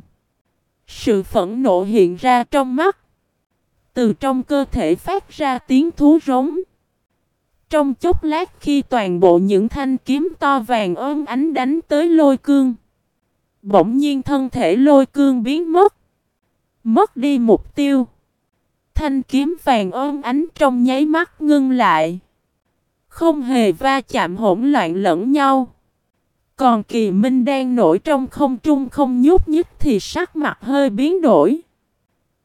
Sự phẫn nộ hiện ra trong mắt. Từ trong cơ thể phát ra tiếng thú rống. Trong chốc lát khi toàn bộ những thanh kiếm to vàng ôm ánh đánh tới lôi cương. Bỗng nhiên thân thể lôi cương biến mất. Mất đi mục tiêu. Thanh kiếm vàng ôm ánh trong nháy mắt ngưng lại. Không hề va chạm hỗn loạn lẫn nhau. Còn kỳ minh đang nổi trong không trung không nhúc nhích thì sắc mặt hơi biến đổi.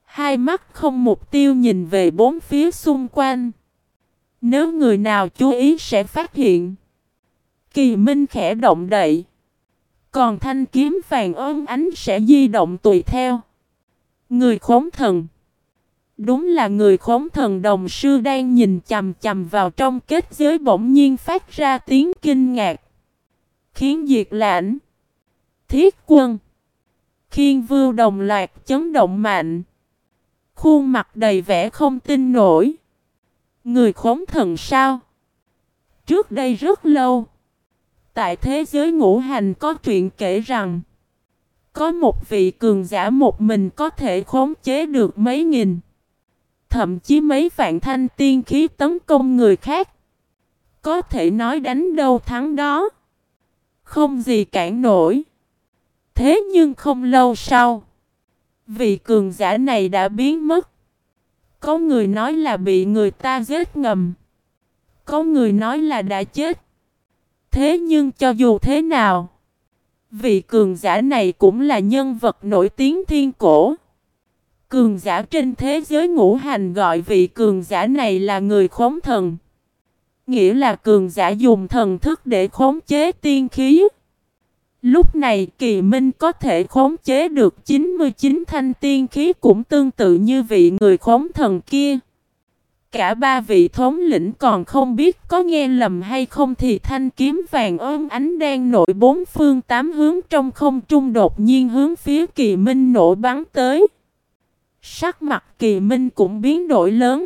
Hai mắt không mục tiêu nhìn về bốn phía xung quanh. Nếu người nào chú ý sẽ phát hiện. Kỳ minh khẽ động đậy. Còn thanh kiếm vàng ơn ánh sẽ di động tùy theo. Người khốn thần. Đúng là người khốn thần đồng sư đang nhìn chầm chầm vào trong kết giới bỗng nhiên phát ra tiếng kinh ngạc. Khiến diệt lãnh. Thiết quân. Khiên vưu đồng loạt chấn động mạnh. Khuôn mặt đầy vẻ không tin nổi. Người khốn thần sao? Trước đây rất lâu. Tại thế giới ngũ hành có chuyện kể rằng, Có một vị cường giả một mình có thể khống chế được mấy nghìn, Thậm chí mấy vạn thanh tiên khí tấn công người khác. Có thể nói đánh đâu thắng đó, Không gì cản nổi. Thế nhưng không lâu sau, Vị cường giả này đã biến mất. Có người nói là bị người ta giết ngầm, Có người nói là đã chết. Thế nhưng cho dù thế nào, vị cường giả này cũng là nhân vật nổi tiếng thiên cổ. Cường giả trên thế giới ngũ hành gọi vị cường giả này là người khống thần. Nghĩa là cường giả dùng thần thức để khống chế tiên khí. Lúc này kỳ minh có thể khống chế được 99 thanh tiên khí cũng tương tự như vị người khống thần kia cả ba vị thống lĩnh còn không biết có nghe lầm hay không thì thanh kiếm vàng ôm ánh đang nổi bốn phương tám hướng trong không trung đột nhiên hướng phía kỳ minh nổ bắn tới. Sắc mặt kỳ minh cũng biến đổi lớn.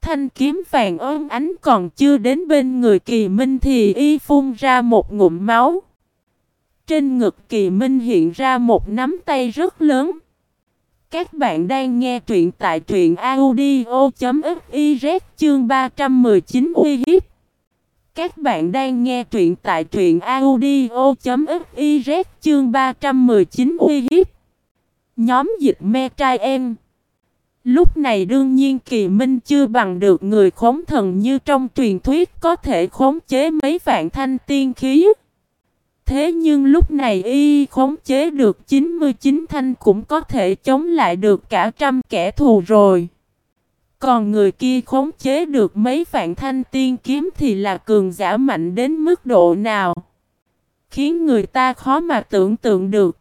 thanh kiếm vàng ôm ánh còn chưa đến bên người kỳ minh thì y phun ra một ngụm máu. Trên ngực kỳ minh hiện ra một nắm tay rất lớn. Các bạn đang nghe truyện tại truyện audio.fiz chương 319 uy hiếp. Các bạn đang nghe truyện tại truyện audio.fiz chương 319 uy hiếp. Nhóm dịch me trai em. Lúc này đương nhiên kỳ minh chưa bằng được người khống thần như trong truyền thuyết có thể khống chế mấy vạn thanh tiên khí. Thế nhưng lúc này y khống chế được 99 thanh cũng có thể chống lại được cả trăm kẻ thù rồi. Còn người kia khống chế được mấy vạn thanh tiên kiếm thì là cường giả mạnh đến mức độ nào? Khiến người ta khó mà tưởng tượng được.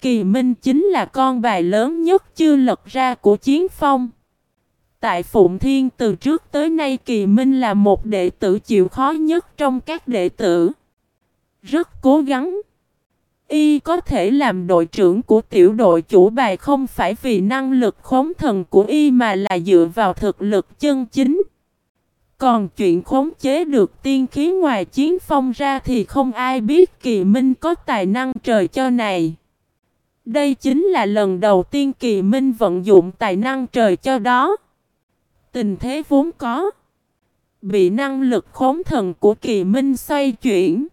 Kỳ Minh chính là con bài lớn nhất chưa lật ra của chiến phong. Tại Phụng Thiên từ trước tới nay Kỳ Minh là một đệ tử chịu khó nhất trong các đệ tử. Rất cố gắng. Y có thể làm đội trưởng của tiểu đội chủ bài không phải vì năng lực khống thần của Y mà là dựa vào thực lực chân chính. Còn chuyện khống chế được tiên khí ngoài chiến phong ra thì không ai biết kỳ minh có tài năng trời cho này. Đây chính là lần đầu tiên kỳ minh vận dụng tài năng trời cho đó. Tình thế vốn có. Bị năng lực khống thần của kỳ minh xoay chuyển.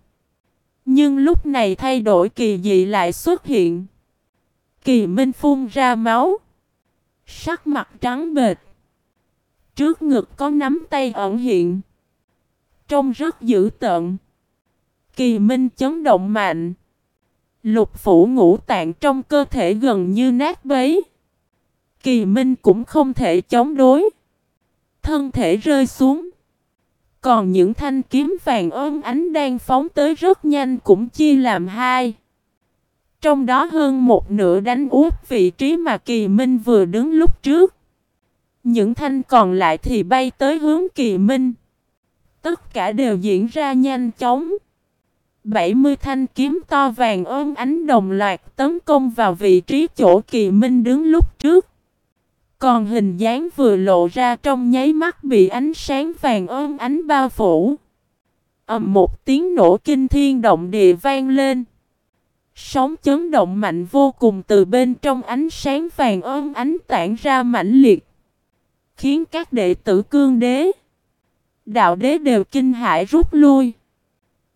Nhưng lúc này thay đổi kỳ dị lại xuất hiện. Kỳ Minh phun ra máu. Sắc mặt trắng bệt. Trước ngực có nắm tay ẩn hiện. Trông rất dữ tợn. Kỳ Minh chấn động mạnh. Lục phủ ngũ tạng trong cơ thể gần như nát bấy. Kỳ Minh cũng không thể chống đối. Thân thể rơi xuống. Còn những thanh kiếm vàng ôm ánh đang phóng tới rất nhanh cũng chia làm hai. Trong đó hơn một nửa đánh úp vị trí mà Kỳ Minh vừa đứng lúc trước. Những thanh còn lại thì bay tới hướng Kỳ Minh. Tất cả đều diễn ra nhanh chóng. 70 thanh kiếm to vàng ôm ánh đồng loạt tấn công vào vị trí chỗ Kỳ Minh đứng lúc trước. Còn hình dáng vừa lộ ra trong nháy mắt bị ánh sáng vàng ơn ánh bao phủ. ầm một tiếng nổ kinh thiên động địa vang lên. Sóng chấn động mạnh vô cùng từ bên trong ánh sáng vàng ơn ánh tản ra mãnh liệt. Khiến các đệ tử cương đế, đạo đế đều kinh hãi rút lui.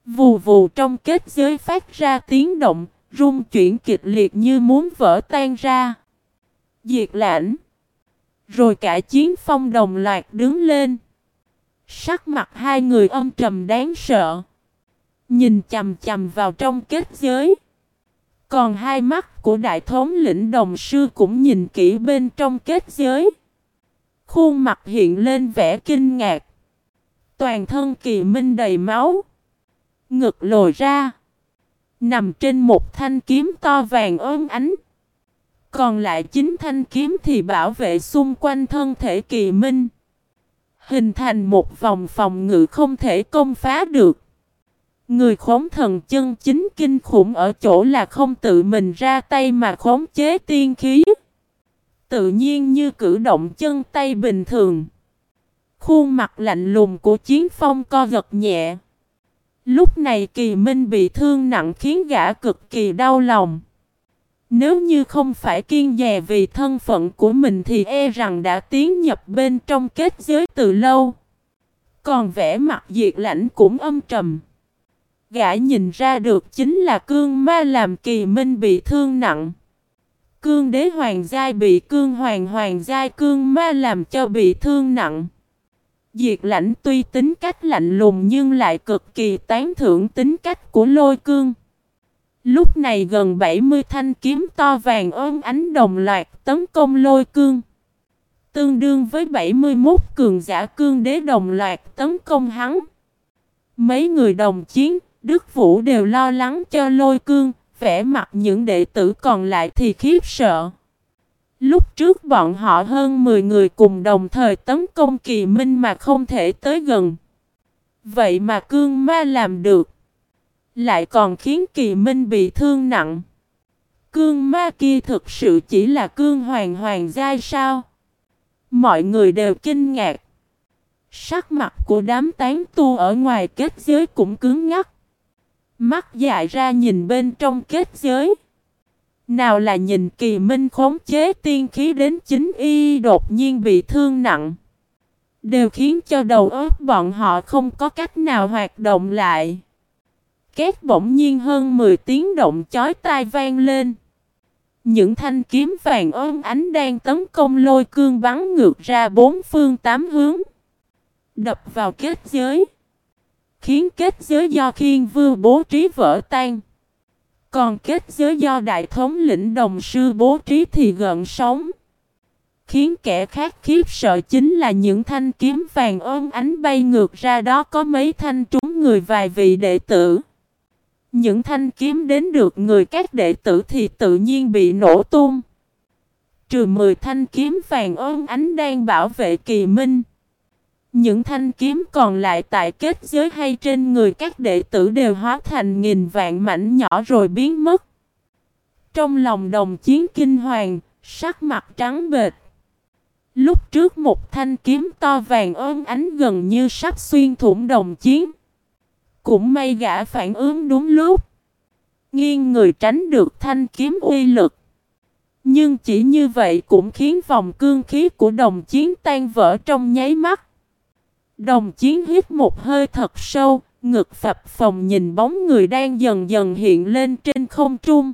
Vù vù trong kết giới phát ra tiếng động, rung chuyển kịch liệt như muốn vỡ tan ra. Diệt lãnh. Rồi cả chiến phong đồng loạt đứng lên. Sắc mặt hai người âm trầm đáng sợ. Nhìn chầm chầm vào trong kết giới. Còn hai mắt của đại thống lĩnh đồng sư cũng nhìn kỹ bên trong kết giới. Khuôn mặt hiện lên vẻ kinh ngạc. Toàn thân kỳ minh đầy máu. Ngực lồi ra. Nằm trên một thanh kiếm to vàng ơn ánh. Còn lại chính thanh kiếm thì bảo vệ xung quanh thân thể kỳ minh. Hình thành một vòng phòng ngự không thể công phá được. Người khống thần chân chính kinh khủng ở chỗ là không tự mình ra tay mà khống chế tiên khí. Tự nhiên như cử động chân tay bình thường. Khuôn mặt lạnh lùng của chiến phong co gật nhẹ. Lúc này kỳ minh bị thương nặng khiến gã cực kỳ đau lòng. Nếu như không phải kiên dè vì thân phận của mình thì e rằng đã tiến nhập bên trong kết giới từ lâu. Còn vẻ mặt diệt lãnh cũng âm trầm. Gã nhìn ra được chính là cương ma làm kỳ minh bị thương nặng. Cương đế hoàng giai bị cương hoàng hoàng giai cương ma làm cho bị thương nặng. Diệt lãnh tuy tính cách lạnh lùng nhưng lại cực kỳ tán thưởng tính cách của lôi cương. Lúc này gần 70 thanh kiếm to vàng ôm ánh đồng loạt tấn công lôi cương. Tương đương với 71 cường giả cương đế đồng loạt tấn công hắn. Mấy người đồng chiến, Đức Vũ đều lo lắng cho lôi cương, vẻ mặt những đệ tử còn lại thì khiếp sợ. Lúc trước bọn họ hơn 10 người cùng đồng thời tấn công kỳ minh mà không thể tới gần. Vậy mà cương ma làm được. Lại còn khiến kỳ minh bị thương nặng. Cương ma kia thực sự chỉ là cương hoàng hoàng giai sao? Mọi người đều kinh ngạc. Sắc mặt của đám tán tu ở ngoài kết giới cũng cứng ngắc. Mắt dại ra nhìn bên trong kết giới. Nào là nhìn kỳ minh khống chế tiên khí đến chính y đột nhiên bị thương nặng. Đều khiến cho đầu óc bọn họ không có cách nào hoạt động lại. Két bỗng nhiên hơn 10 tiếng động chói tai vang lên. Những thanh kiếm vàng ôm ánh đang tấn công lôi cương bắn ngược ra bốn phương tám hướng. Đập vào kết giới. Khiến kết giới do khiên vương bố trí vỡ tan. Còn kết giới do đại thống lĩnh đồng sư bố trí thì gợn sóng. Khiến kẻ khác khiếp sợ chính là những thanh kiếm vàng ôm ánh bay ngược ra đó có mấy thanh trúng người vài vị đệ tử. Những thanh kiếm đến được người các đệ tử thì tự nhiên bị nổ tung. Trừ 10 thanh kiếm vàng ôm ánh đang bảo vệ kỳ minh. Những thanh kiếm còn lại tại kết giới hay trên người các đệ tử đều hóa thành nghìn vạn mảnh nhỏ rồi biến mất. Trong lòng đồng chiến kinh hoàng, sắc mặt trắng bệch. Lúc trước một thanh kiếm to vàng ôm ánh gần như sắp xuyên thủng đồng chiến. Cũng may gã phản ứng đúng lúc. Nghiêng người tránh được thanh kiếm uy lực. Nhưng chỉ như vậy cũng khiến vòng cương khí của đồng chiến tan vỡ trong nháy mắt. Đồng chiến hít một hơi thật sâu, ngực phập phòng nhìn bóng người đang dần dần hiện lên trên không trung.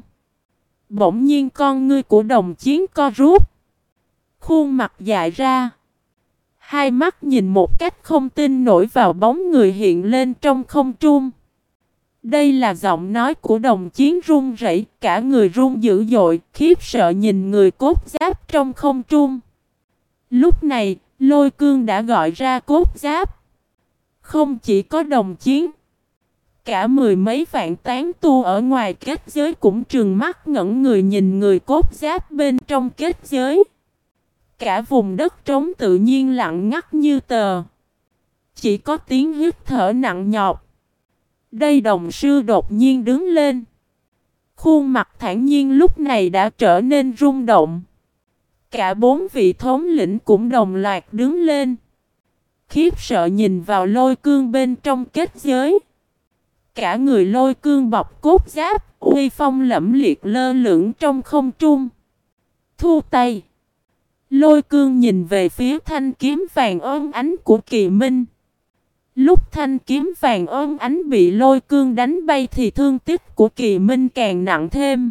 Bỗng nhiên con ngươi của đồng chiến co rút. Khuôn mặt dại ra. Hai mắt nhìn một cách không tin nổi vào bóng người hiện lên trong không trung. Đây là giọng nói của đồng chiến run rẩy, cả người run dữ dội, khiếp sợ nhìn người cốt giáp trong không trung. Lúc này, lôi cương đã gọi ra cốt giáp. Không chỉ có đồng chiến. Cả mười mấy vạn tán tu ở ngoài kết giới cũng trừng mắt ngẩn người nhìn người cốt giáp bên trong kết giới. Cả vùng đất trống tự nhiên lặng ngắt như tờ. Chỉ có tiếng hít thở nặng nhọc. Đây đồng sư đột nhiên đứng lên. Khuôn mặt thản nhiên lúc này đã trở nên rung động. Cả bốn vị thống lĩnh cũng đồng loạt đứng lên. Khiếp sợ nhìn vào lôi cương bên trong kết giới. Cả người lôi cương bọc cốt giáp, uy phong lẫm liệt lơ lửng trong không trung. Thu tay. Lôi cương nhìn về phía thanh kiếm vàng ôm ánh của kỳ minh. Lúc thanh kiếm vàng ôm ánh bị lôi cương đánh bay thì thương tích của kỳ minh càng nặng thêm.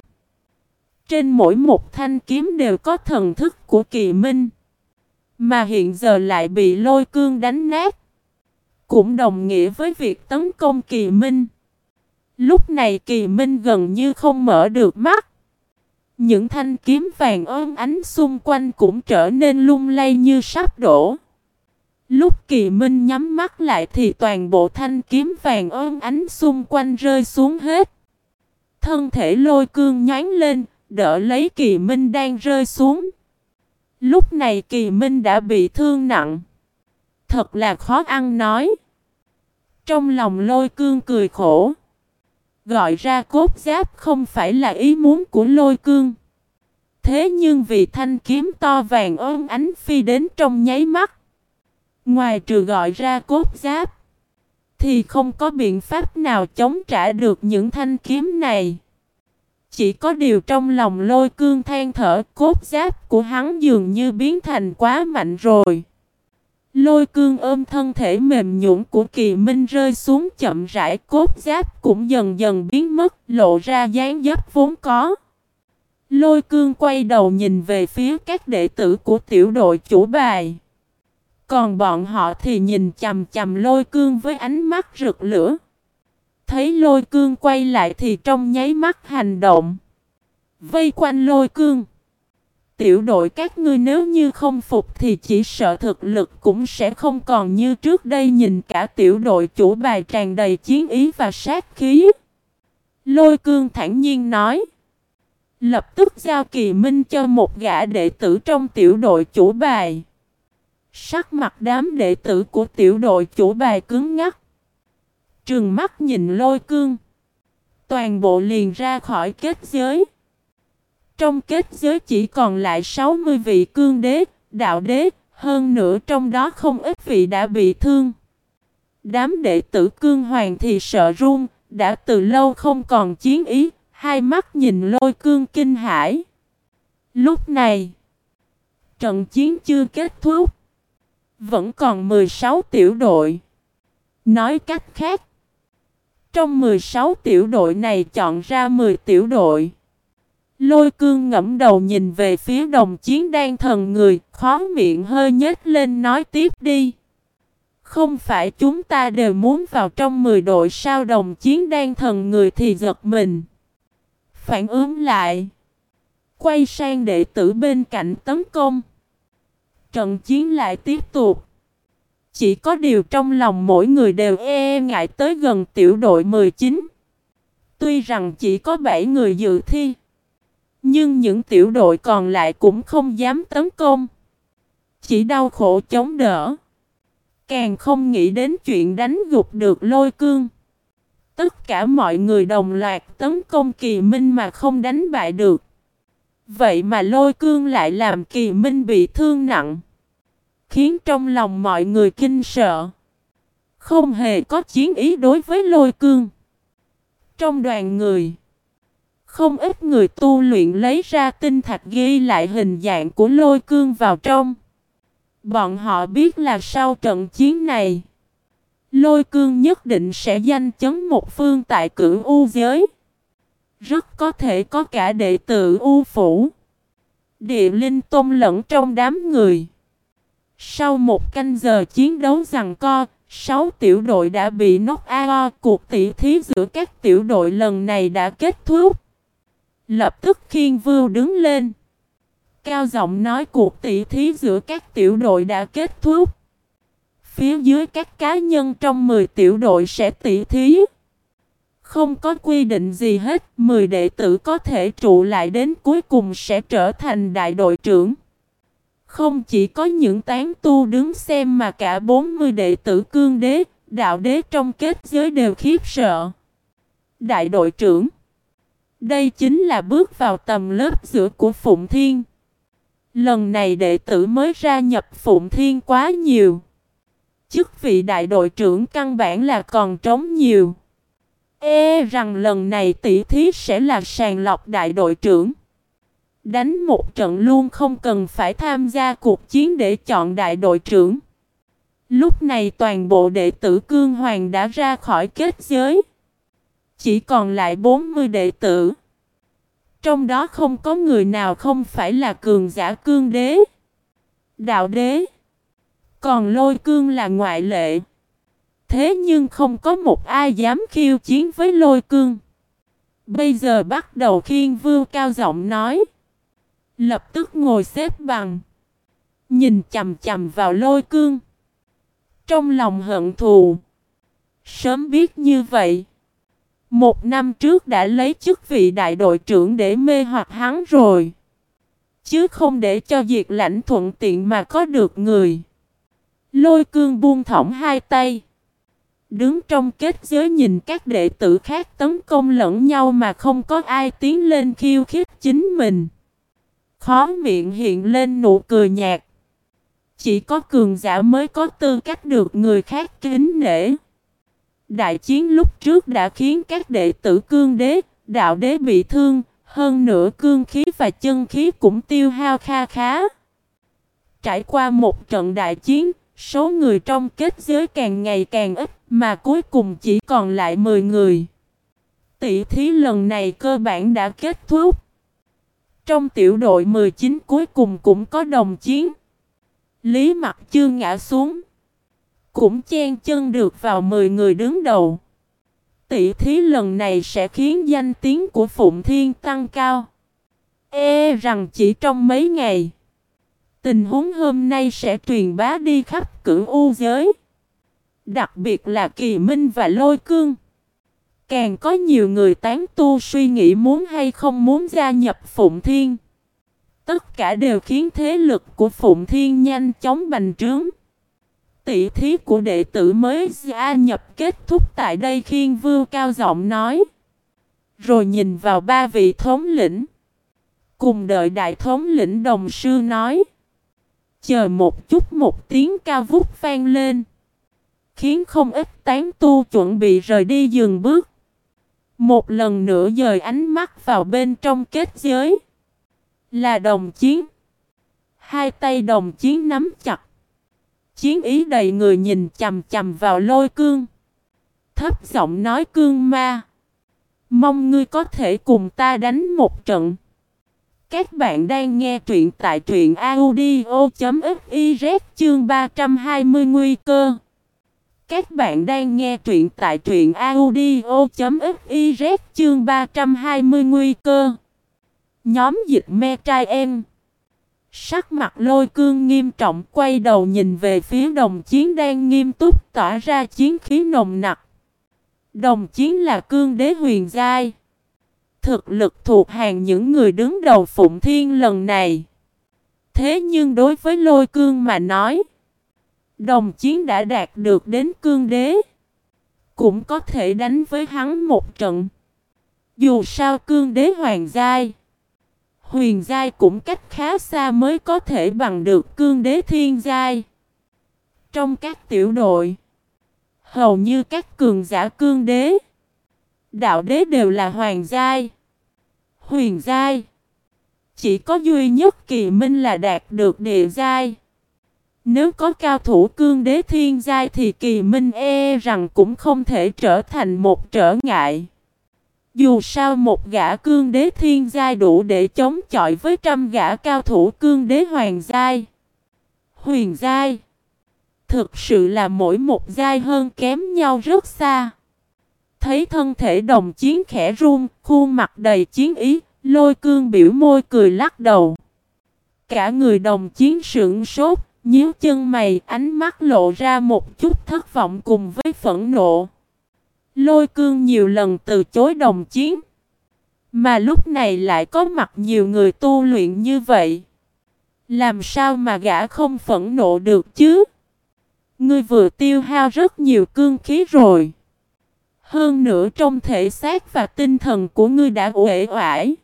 Trên mỗi một thanh kiếm đều có thần thức của kỳ minh. Mà hiện giờ lại bị lôi cương đánh nát. Cũng đồng nghĩa với việc tấn công kỳ minh. Lúc này kỳ minh gần như không mở được mắt. Những thanh kiếm vàng ơn ánh xung quanh cũng trở nên lung lay như sắp đổ. Lúc kỳ minh nhắm mắt lại thì toàn bộ thanh kiếm vàng ơn ánh xung quanh rơi xuống hết. Thân thể lôi cương nhánh lên, đỡ lấy kỳ minh đang rơi xuống. Lúc này kỳ minh đã bị thương nặng. Thật là khó ăn nói. Trong lòng lôi cương cười khổ. Gọi ra cốt giáp không phải là ý muốn của lôi cương. Thế nhưng vì thanh kiếm to vàng ôm ánh phi đến trong nháy mắt. Ngoài trừ gọi ra cốt giáp. Thì không có biện pháp nào chống trả được những thanh kiếm này. Chỉ có điều trong lòng lôi cương than thở, cốt giáp của hắn dường như biến thành quá mạnh rồi. Lôi cương ôm thân thể mềm nhũn của kỳ minh rơi xuống chậm rãi, cốt giáp cũng dần dần biến mất, lộ ra dáng dấp vốn có. Lôi cương quay đầu nhìn về phía các đệ tử của tiểu đội chủ bài. Còn bọn họ thì nhìn chầm chầm lôi cương với ánh mắt rực lửa. Thấy lôi cương quay lại thì trong nháy mắt hành động. Vây quanh lôi cương. Tiểu đội các ngươi nếu như không phục thì chỉ sợ thực lực cũng sẽ không còn như trước đây nhìn cả tiểu đội chủ bài tràn đầy chiến ý và sát khí. Lôi cương thản nhiên nói. Lập tức giao kỳ minh cho một gã đệ tử trong tiểu đội chủ bài. Sắc mặt đám đệ tử của tiểu đội chủ bài cứng ngắc. Trừng mắt nhìn lôi cương. Toàn bộ liền ra khỏi kết giới. Trong kết giới chỉ còn lại 60 vị cương đế, đạo đế, Hơn nữa trong đó không ít vị đã bị thương. Đám đệ tử cương hoàng thì sợ run, đã từ lâu không còn chiến ý, hai mắt nhìn lôi cương kinh hãi. Lúc này, trận chiến chưa kết thúc, vẫn còn 16 tiểu đội. Nói cách khác, trong 16 tiểu đội này chọn ra 10 tiểu đội. Lôi cương ngẫm đầu nhìn về phía đồng chiến đang thần người, khó miệng hơi nhếch lên nói tiếp đi. Không phải chúng ta đều muốn vào trong 10 đội sao đồng chiến đang thần người thì giật mình. Phản ứng lại. Quay sang đệ tử bên cạnh tấn công. Trận chiến lại tiếp tục. Chỉ có điều trong lòng mỗi người đều e, e ngại tới gần tiểu đội 19. Tuy rằng chỉ có 7 người dự thi. Nhưng những tiểu đội còn lại cũng không dám tấn công. Chỉ đau khổ chống đỡ. Càng không nghĩ đến chuyện đánh gục được lôi cương. Tất cả mọi người đồng loạt tấn công kỳ minh mà không đánh bại được. Vậy mà lôi cương lại làm kỳ minh bị thương nặng. Khiến trong lòng mọi người kinh sợ. Không hề có chiến ý đối với lôi cương. Trong đoàn người. Không ít người tu luyện lấy ra tinh thạch ghi lại hình dạng của lôi cương vào trong. Bọn họ biết là sau trận chiến này, lôi cương nhất định sẽ danh chấn một phương tại cửu U giới. Rất có thể có cả đệ tử U Phủ, địa linh tôn lẫn trong đám người. Sau một canh giờ chiến đấu rằng co, sáu tiểu đội đã bị knock out, cuộc tỷ thí giữa các tiểu đội lần này đã kết thúc. Lập tức khiên vưu đứng lên. Cao giọng nói cuộc tỷ thí giữa các tiểu đội đã kết thúc. Phía dưới các cá nhân trong 10 tiểu đội sẽ tỷ thí. Không có quy định gì hết, 10 đệ tử có thể trụ lại đến cuối cùng sẽ trở thành đại đội trưởng. Không chỉ có những tán tu đứng xem mà cả 40 đệ tử cương đế, đạo đế trong kết giới đều khiếp sợ. Đại đội trưởng đây chính là bước vào tầm lớp giữa của Phụng Thiên. Lần này đệ tử mới ra nhập Phụng Thiên quá nhiều. Chức vị đại đội trưởng căn bản là còn trống nhiều. E rằng lần này tỷ thí sẽ là sàng lọc đại đội trưởng. Đánh một trận luôn không cần phải tham gia cuộc chiến để chọn đại đội trưởng. Lúc này toàn bộ đệ tử Cương Hoàng đã ra khỏi kết giới. Chỉ còn lại 40 đệ tử. Trong đó không có người nào không phải là cường giả cương đế. Đạo đế. Còn lôi cương là ngoại lệ. Thế nhưng không có một ai dám khiêu chiến với lôi cương. Bây giờ bắt đầu khiên vưu cao giọng nói. Lập tức ngồi xếp bằng. Nhìn chầm chầm vào lôi cương. Trong lòng hận thù. Sớm biết như vậy. Một năm trước đã lấy chức vị đại đội trưởng để mê hoặc hắn rồi. Chứ không để cho diệt lãnh thuận tiện mà có được người. Lôi cương buông thõng hai tay. Đứng trong kết giới nhìn các đệ tử khác tấn công lẫn nhau mà không có ai tiến lên khiêu khích chính mình. Khó miệng hiện lên nụ cười nhạt. Chỉ có cường giả mới có tư cách được người khác kính nể. Đại chiến lúc trước đã khiến các đệ tử cương đế, đạo đế bị thương, hơn nữa cương khí và chân khí cũng tiêu hao kha khá. Trải qua một trận đại chiến, số người trong kết giới càng ngày càng ít, mà cuối cùng chỉ còn lại 10 người. Tỷ thí lần này cơ bản đã kết thúc. Trong tiểu đội 19 cuối cùng cũng có đồng chiến. Lý mặt chưa ngã xuống. Cũng chen chân được vào 10 người đứng đầu. Tỷ thí lần này sẽ khiến danh tiếng của Phụng Thiên tăng cao. E rằng chỉ trong mấy ngày, tình huống hôm nay sẽ truyền bá đi khắp cửu u giới. Đặc biệt là Kỳ Minh và Lôi Cương. Càng có nhiều người tán tu suy nghĩ muốn hay không muốn gia nhập Phụng Thiên. Tất cả đều khiến thế lực của Phụng Thiên nhanh chóng bành trướng tỷ thí của đệ tử mới gia nhập kết thúc tại đây, khiên vưu cao giọng nói. Rồi nhìn vào ba vị thống lĩnh. Cùng đợi đại thống lĩnh đồng sư nói. Chờ một chút một tiếng cao vút vang lên. Khiến không ít tán tu chuẩn bị rời đi dừng bước. Một lần nữa dời ánh mắt vào bên trong kết giới. Là đồng chiến. Hai tay đồng chiến nắm chặt. Chiến ý đầy người nhìn chầm chầm vào lôi cương. Thấp giọng nói cương ma. Mong ngươi có thể cùng ta đánh một trận. Các bạn đang nghe truyện tại truyện audio.fiz chương 320 nguy cơ. Các bạn đang nghe truyện tại truyện audio.fiz chương 320 nguy cơ. Nhóm dịch me trai em. Sắc mặt lôi cương nghiêm trọng quay đầu nhìn về phía đồng chiến đang nghiêm túc tỏa ra chiến khí nồng nặc. Đồng chiến là cương đế huyền giai. Thực lực thuộc hàng những người đứng đầu phụng thiên lần này. Thế nhưng đối với lôi cương mà nói. Đồng chiến đã đạt được đến cương đế. Cũng có thể đánh với hắn một trận. Dù sao cương đế hoàng giai. Huyền giai cũng cách khá xa mới có thể bằng được cương đế thiên giai. Trong các tiểu đội. Hầu như các cường giả cương đế. Đạo đế đều là hoàng giai. Huyền giai. Chỉ có duy nhất kỳ minh là đạt được địa giai. Nếu có cao thủ cương đế thiên giai thì kỳ minh e rằng cũng không thể trở thành một trở ngại. Dù sao một gã cương đế thiên giai đủ để chống chọi với trăm gã cao thủ cương đế hoàng giai. Huyền giai. Thực sự là mỗi một giai hơn kém nhau rất xa. Thấy thân thể đồng chiến khẽ run, khuôn mặt đầy chiến ý, lôi cương biểu môi cười lắc đầu. Cả người đồng chiến sững sốt, nhíu chân mày, ánh mắt lộ ra một chút thất vọng cùng với phẫn nộ. Lôi cương nhiều lần từ chối đồng chiến. Mà lúc này lại có mặt nhiều người tu luyện như vậy. Làm sao mà gã không phẫn nộ được chứ? Ngươi vừa tiêu hao rất nhiều cương khí rồi. Hơn nữa trong thể xác và tinh thần của ngươi đã uể oải.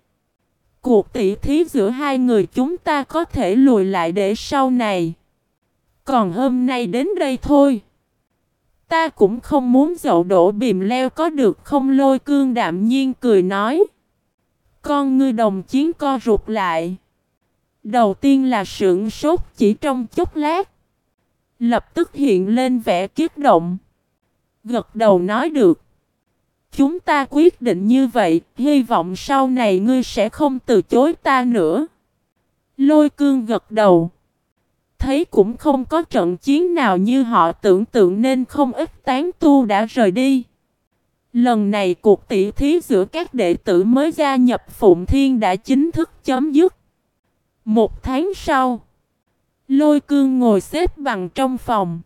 Cuộc tỷ thí giữa hai người chúng ta có thể lùi lại để sau này. Còn hôm nay đến đây thôi. Ta cũng không muốn dậu đổ bìm leo có được không lôi cương đạm nhiên cười nói. Con ngươi đồng chiến co rụt lại. Đầu tiên là sưởng sốt chỉ trong chốc lát. Lập tức hiện lên vẻ kiết động. Gật đầu nói được. Chúng ta quyết định như vậy, hy vọng sau này ngươi sẽ không từ chối ta nữa. Lôi cương gật đầu. Thấy cũng không có trận chiến nào như họ tưởng tượng nên không ít tán tu đã rời đi. Lần này cuộc tỷ thí giữa các đệ tử mới gia nhập Phụng Thiên đã chính thức chấm dứt. Một tháng sau, Lôi cương ngồi xếp bằng trong phòng.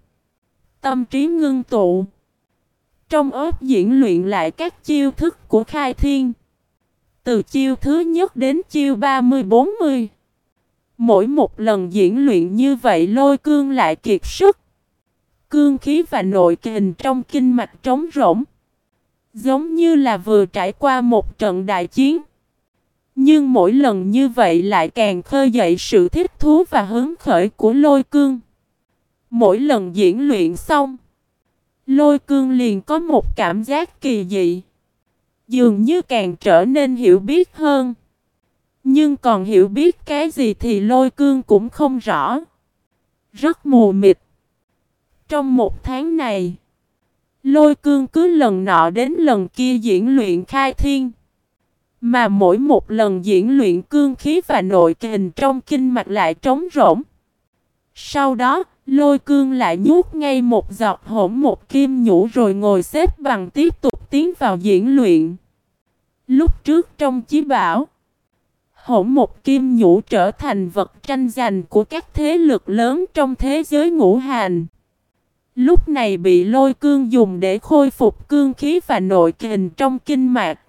Tâm trí ngưng tụ. Trong ớt diễn luyện lại các chiêu thức của khai thiên. Từ chiêu thứ nhất đến chiêu 30-40. Mỗi một lần diễn luyện như vậy lôi cương lại kiệt sức. Cương khí và nội kình trong kinh mạch trống rỗng. Giống như là vừa trải qua một trận đại chiến. Nhưng mỗi lần như vậy lại càng khơi dậy sự thích thú và hứng khởi của lôi cương. Mỗi lần diễn luyện xong, lôi cương liền có một cảm giác kỳ dị. Dường như càng trở nên hiểu biết hơn. Nhưng còn hiểu biết cái gì thì lôi cương cũng không rõ. Rất mù mịt. Trong một tháng này, lôi cương cứ lần nọ đến lần kia diễn luyện khai thiên. Mà mỗi một lần diễn luyện cương khí và nội kình trong kinh mạch lại trống rỗng. Sau đó, lôi cương lại nhút ngay một giọt hỗn một kim nhũ rồi ngồi xếp bằng tiếp tục tiến vào diễn luyện. Lúc trước trong chí bảo, hỗn một kim nhũ trở thành vật tranh giành của các thế lực lớn trong thế giới ngũ hành. Lúc này bị lôi cương dùng để khôi phục cương khí và nội kình trong kinh mạch.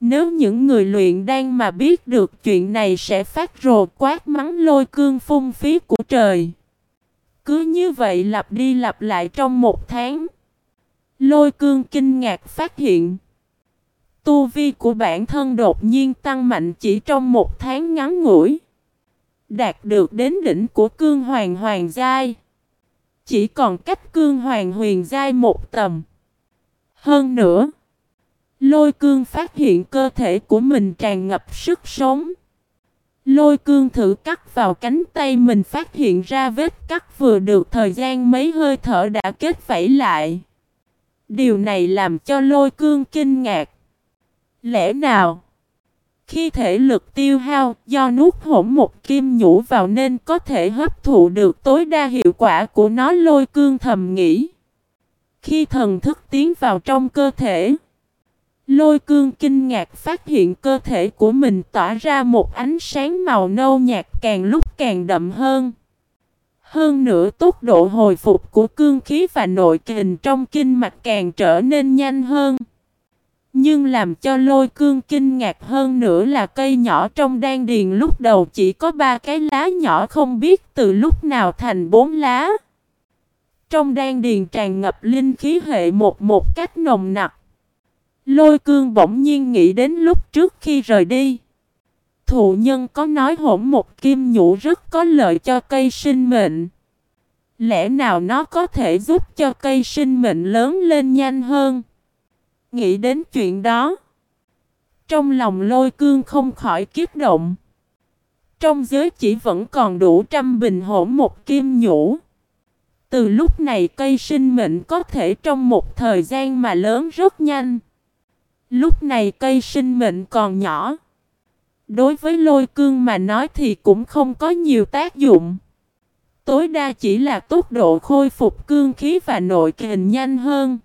Nếu những người luyện đan mà biết được chuyện này sẽ phát rồ quát mắng lôi cương phung phí của trời. Cứ như vậy lặp đi lặp lại trong một tháng. Lôi cương kinh ngạc phát hiện. Tu vi của bản thân đột nhiên tăng mạnh chỉ trong một tháng ngắn ngủi. Đạt được đến đỉnh của cương hoàng hoàng giai. Chỉ còn cách cương hoàng huyền giai một tầm. Hơn nữa, lôi cương phát hiện cơ thể của mình tràn ngập sức sống. Lôi cương thử cắt vào cánh tay mình phát hiện ra vết cắt vừa được thời gian mấy hơi thở đã kết vảy lại. Điều này làm cho lôi cương kinh ngạc. Lẽ nào? Khi thể lực tiêu hao do nuốt hỗn một kim nhũ vào nên có thể hấp thụ được tối đa hiệu quả của nó lôi cương thầm nghĩ. Khi thần thức tiến vào trong cơ thể, lôi cương kinh ngạc phát hiện cơ thể của mình tỏa ra một ánh sáng màu nâu nhạt càng lúc càng đậm hơn. Hơn nữa tốc độ hồi phục của cương khí và nội kình trong kinh mạch càng trở nên nhanh hơn. Nhưng làm cho lôi cương kinh ngạc hơn nữa là cây nhỏ trong đan điền lúc đầu chỉ có ba cái lá nhỏ không biết từ lúc nào thành bốn lá. Trong đan điền tràn ngập linh khí hệ một một cách nồng nặc. Lôi cương bỗng nhiên nghĩ đến lúc trước khi rời đi. Thụ nhân có nói hỗn một kim nhũ rất có lợi cho cây sinh mệnh. Lẽ nào nó có thể giúp cho cây sinh mệnh lớn lên nhanh hơn? Nghĩ đến chuyện đó. Trong lòng lôi cương không khỏi kiếp động. Trong giới chỉ vẫn còn đủ trăm bình hỗn một kim nhũ. Từ lúc này cây sinh mệnh có thể trong một thời gian mà lớn rất nhanh. Lúc này cây sinh mệnh còn nhỏ. Đối với lôi cương mà nói thì cũng không có nhiều tác dụng. Tối đa chỉ là tốc độ khôi phục cương khí và nội kình nhanh hơn.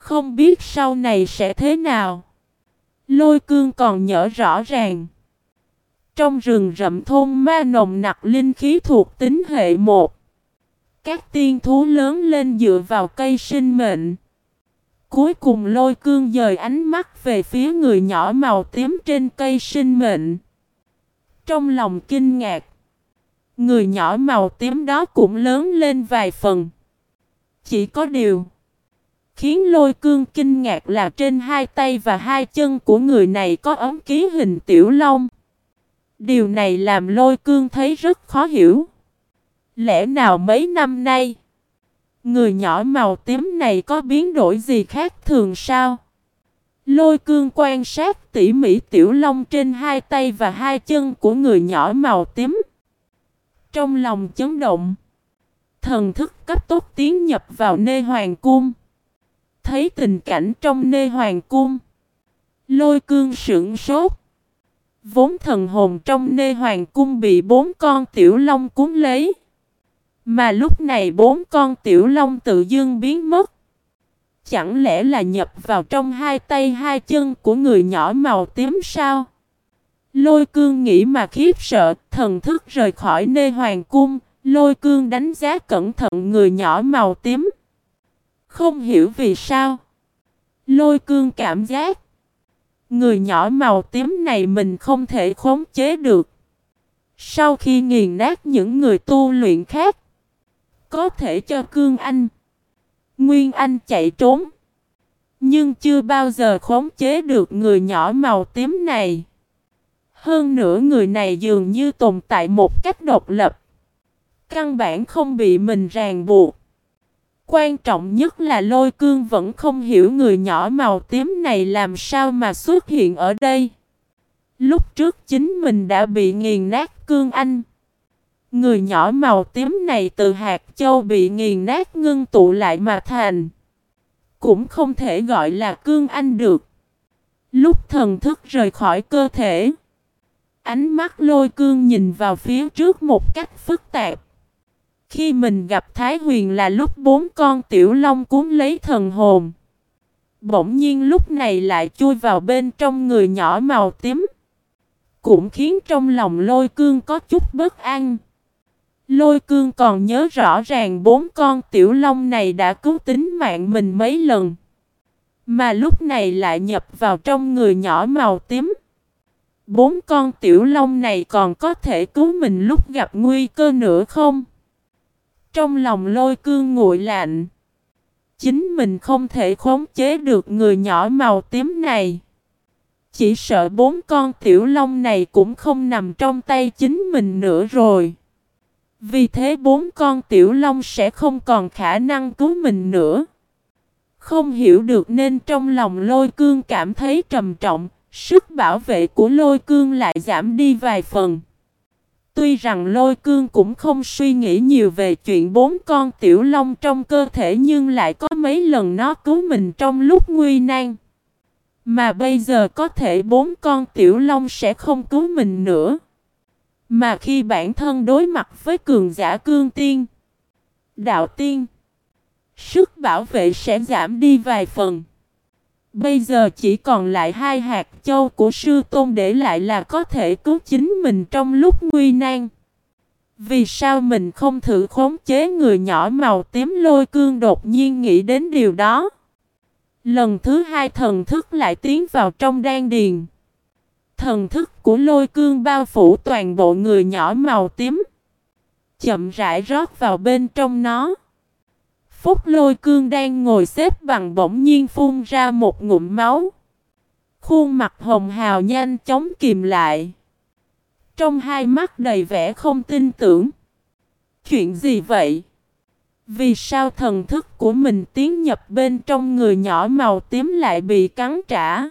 Không biết sau này sẽ thế nào. Lôi cương còn nhớ rõ ràng. Trong rừng rậm thôn ma nồng nặc linh khí thuộc tính hệ một. Các tiên thú lớn lên dựa vào cây sinh mệnh. Cuối cùng lôi cương dời ánh mắt về phía người nhỏ màu tím trên cây sinh mệnh. Trong lòng kinh ngạc. Người nhỏ màu tím đó cũng lớn lên vài phần. Chỉ có điều. Khiến lôi cương kinh ngạc là trên hai tay và hai chân của người này có ống ký hình tiểu long. Điều này làm lôi cương thấy rất khó hiểu. Lẽ nào mấy năm nay, người nhỏ màu tím này có biến đổi gì khác thường sao? Lôi cương quan sát tỉ mỉ tiểu long trên hai tay và hai chân của người nhỏ màu tím. Trong lòng chấn động, thần thức cấp tốc tiến nhập vào nơi hoàng cung. Thấy tình cảnh trong nê hoàng cung, lôi cương sững sốt. Vốn thần hồn trong nê hoàng cung bị bốn con tiểu long cuốn lấy. Mà lúc này bốn con tiểu long tự dưng biến mất. Chẳng lẽ là nhập vào trong hai tay hai chân của người nhỏ màu tím sao? Lôi cương nghĩ mà khiếp sợ, thần thức rời khỏi nê hoàng cung, lôi cương đánh giá cẩn thận người nhỏ màu tím. Không hiểu vì sao. Lôi cương cảm giác. Người nhỏ màu tím này mình không thể khống chế được. Sau khi nghiền nát những người tu luyện khác. Có thể cho cương anh. Nguyên anh chạy trốn. Nhưng chưa bao giờ khống chế được người nhỏ màu tím này. Hơn nữa người này dường như tồn tại một cách độc lập. Căn bản không bị mình ràng buộc. Quan trọng nhất là lôi cương vẫn không hiểu người nhỏ màu tím này làm sao mà xuất hiện ở đây. Lúc trước chính mình đã bị nghiền nát cương anh. Người nhỏ màu tím này từ hạt châu bị nghiền nát ngưng tụ lại mà thành. Cũng không thể gọi là cương anh được. Lúc thần thức rời khỏi cơ thể. Ánh mắt lôi cương nhìn vào phía trước một cách phức tạp. Khi mình gặp Thái Huyền là lúc bốn con tiểu long cuốn lấy thần hồn. Bỗng nhiên lúc này lại chui vào bên trong người nhỏ màu tím. Cũng khiến trong lòng lôi cương có chút bất an. Lôi cương còn nhớ rõ ràng bốn con tiểu long này đã cứu tính mạng mình mấy lần. Mà lúc này lại nhập vào trong người nhỏ màu tím. Bốn con tiểu long này còn có thể cứu mình lúc gặp nguy cơ nữa không? Trong lòng lôi cương nguội lạnh. Chính mình không thể khống chế được người nhỏ màu tím này. chỉ sợ bốn con tiểu long này cũng không nằm trong tay chính mình nữa rồi. Vì thế bốn con tiểu long sẽ không còn khả năng cứu mình nữa. Không hiểu được nên trong lòng lôi cương cảm thấy trầm trọng, sức bảo vệ của lôi cương lại giảm đi vài phần. Tuy rằng lôi cương cũng không suy nghĩ nhiều về chuyện bốn con tiểu long trong cơ thể nhưng lại có mấy lần nó cứu mình trong lúc nguy nan. Mà bây giờ có thể bốn con tiểu long sẽ không cứu mình nữa. Mà khi bản thân đối mặt với cường giả cương tiên, đạo tiên, sức bảo vệ sẽ giảm đi vài phần. Bây giờ chỉ còn lại hai hạt châu của sư tôn để lại là có thể cứu chính mình trong lúc nguy nan. Vì sao mình không thử khống chế người nhỏ màu tím lôi cương đột nhiên nghĩ đến điều đó. Lần thứ hai thần thức lại tiến vào trong đan điền. Thần thức của lôi cương bao phủ toàn bộ người nhỏ màu tím. Chậm rãi rót vào bên trong nó. Phúc lôi cương đang ngồi xếp bằng bỗng nhiên phun ra một ngụm máu. Khuôn mặt hồng hào nhanh chóng kìm lại. Trong hai mắt đầy vẻ không tin tưởng. Chuyện gì vậy? Vì sao thần thức của mình tiến nhập bên trong người nhỏ màu tím lại bị cắn trả?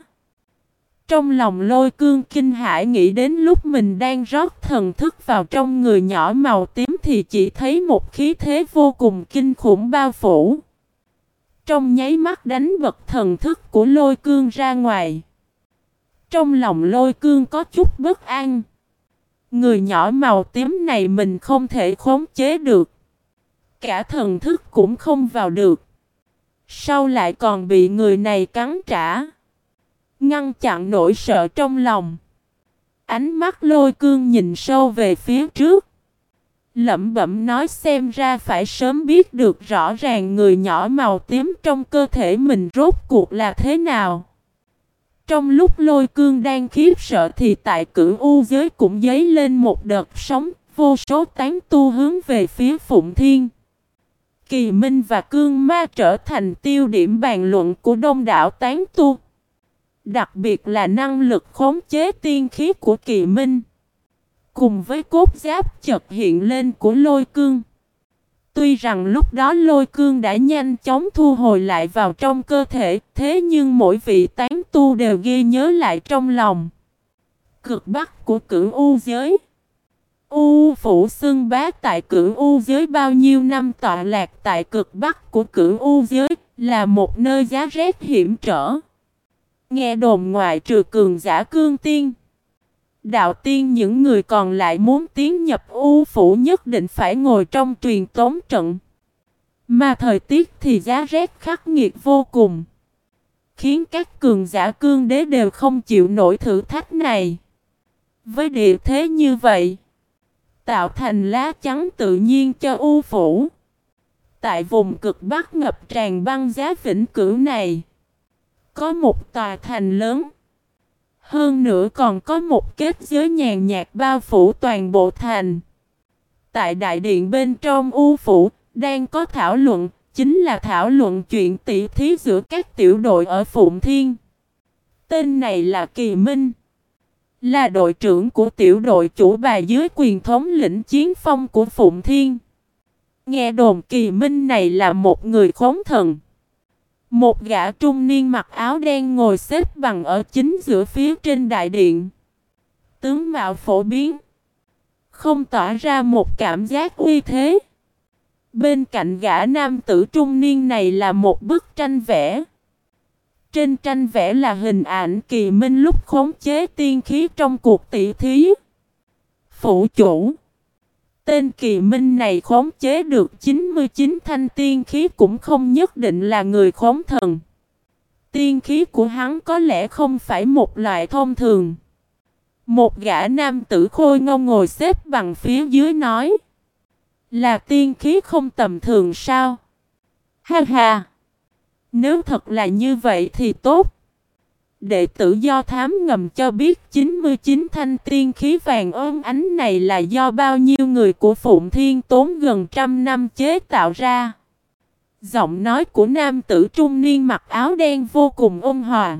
Trong lòng lôi cương kinh hãi nghĩ đến lúc mình đang rót thần thức vào trong người nhỏ màu tím thì chỉ thấy một khí thế vô cùng kinh khủng bao phủ. Trong nháy mắt đánh bật thần thức của lôi cương ra ngoài. Trong lòng lôi cương có chút bất an. Người nhỏ màu tím này mình không thể khống chế được. Cả thần thức cũng không vào được. Sau lại còn bị người này cắn trả. Ngăn chặn nỗi sợ trong lòng. Ánh mắt lôi cương nhìn sâu về phía trước. Lẩm bẩm nói xem ra phải sớm biết được rõ ràng người nhỏ màu tím trong cơ thể mình rốt cuộc là thế nào. Trong lúc lôi cương đang khiếp sợ thì tại cửu u giới cũng dấy lên một đợt sóng, vô số tán tu hướng về phía Phụng Thiên. Kỳ Minh và Cương Ma trở thành tiêu điểm bàn luận của đông đảo tán tu. Đặc biệt là năng lực khống chế tiên khí của kỳ minh. Cùng với cốt giáp chật hiện lên của lôi cương. Tuy rằng lúc đó lôi cương đã nhanh chóng thu hồi lại vào trong cơ thể, thế nhưng mỗi vị tán tu đều ghi nhớ lại trong lòng. Cực bắc của cửu u giới U phủ xưng bá tại cửu u giới bao nhiêu năm tọa lạc tại cực bắc của cửu u giới là một nơi giá rét hiểm trở. Nghe đồn ngoại trừ cường giả cương tiên. Đạo tiên những người còn lại muốn tiến nhập u phủ nhất định phải ngồi trong truyền tống trận. Mà thời tiết thì giá rét khắc nghiệt vô cùng. Khiến các cường giả cương đế đều không chịu nổi thử thách này. Với địa thế như vậy, tạo thành lá chắn tự nhiên cho u phủ. Tại vùng cực bắc ngập tràn băng giá vĩnh cửu này, có một tòa thành lớn. Hơn nữa còn có một kết giới nhàn nhạt bao phủ toàn bộ thành. Tại đại điện bên trong u phủ, đang có thảo luận, chính là thảo luận chuyện tỷ thí giữa các tiểu đội ở Phụng Thiên. Tên này là Kỳ Minh. Là đội trưởng của tiểu đội chủ bài dưới quyền thống lĩnh chiến phong của Phụng Thiên. Nghe đồn Kỳ Minh này là một người khống thần. Một gã trung niên mặc áo đen ngồi xếp bằng ở chính giữa phía trên đại điện. Tướng mạo phổ biến. Không tỏa ra một cảm giác uy thế. Bên cạnh gã nam tử trung niên này là một bức tranh vẽ. Trên tranh vẽ là hình ảnh kỳ minh lúc khống chế tiên khí trong cuộc tỷ thí. phủ chủ Tên kỳ minh này khống chế được 99 thanh tiên khí cũng không nhất định là người khống thần. Tiên khí của hắn có lẽ không phải một loại thông thường. Một gã nam tử khôi ngông ngồi xếp bằng phía dưới nói. Là tiên khí không tầm thường sao? Ha ha! Nếu thật là như vậy thì tốt. Đệ tử do thám ngầm cho biết 99 thanh tiên khí vàng ơn ánh này là do bao nhiêu người của Phụng Thiên tốn gần trăm năm chế tạo ra. Giọng nói của nam tử trung niên mặc áo đen vô cùng ôn hòa.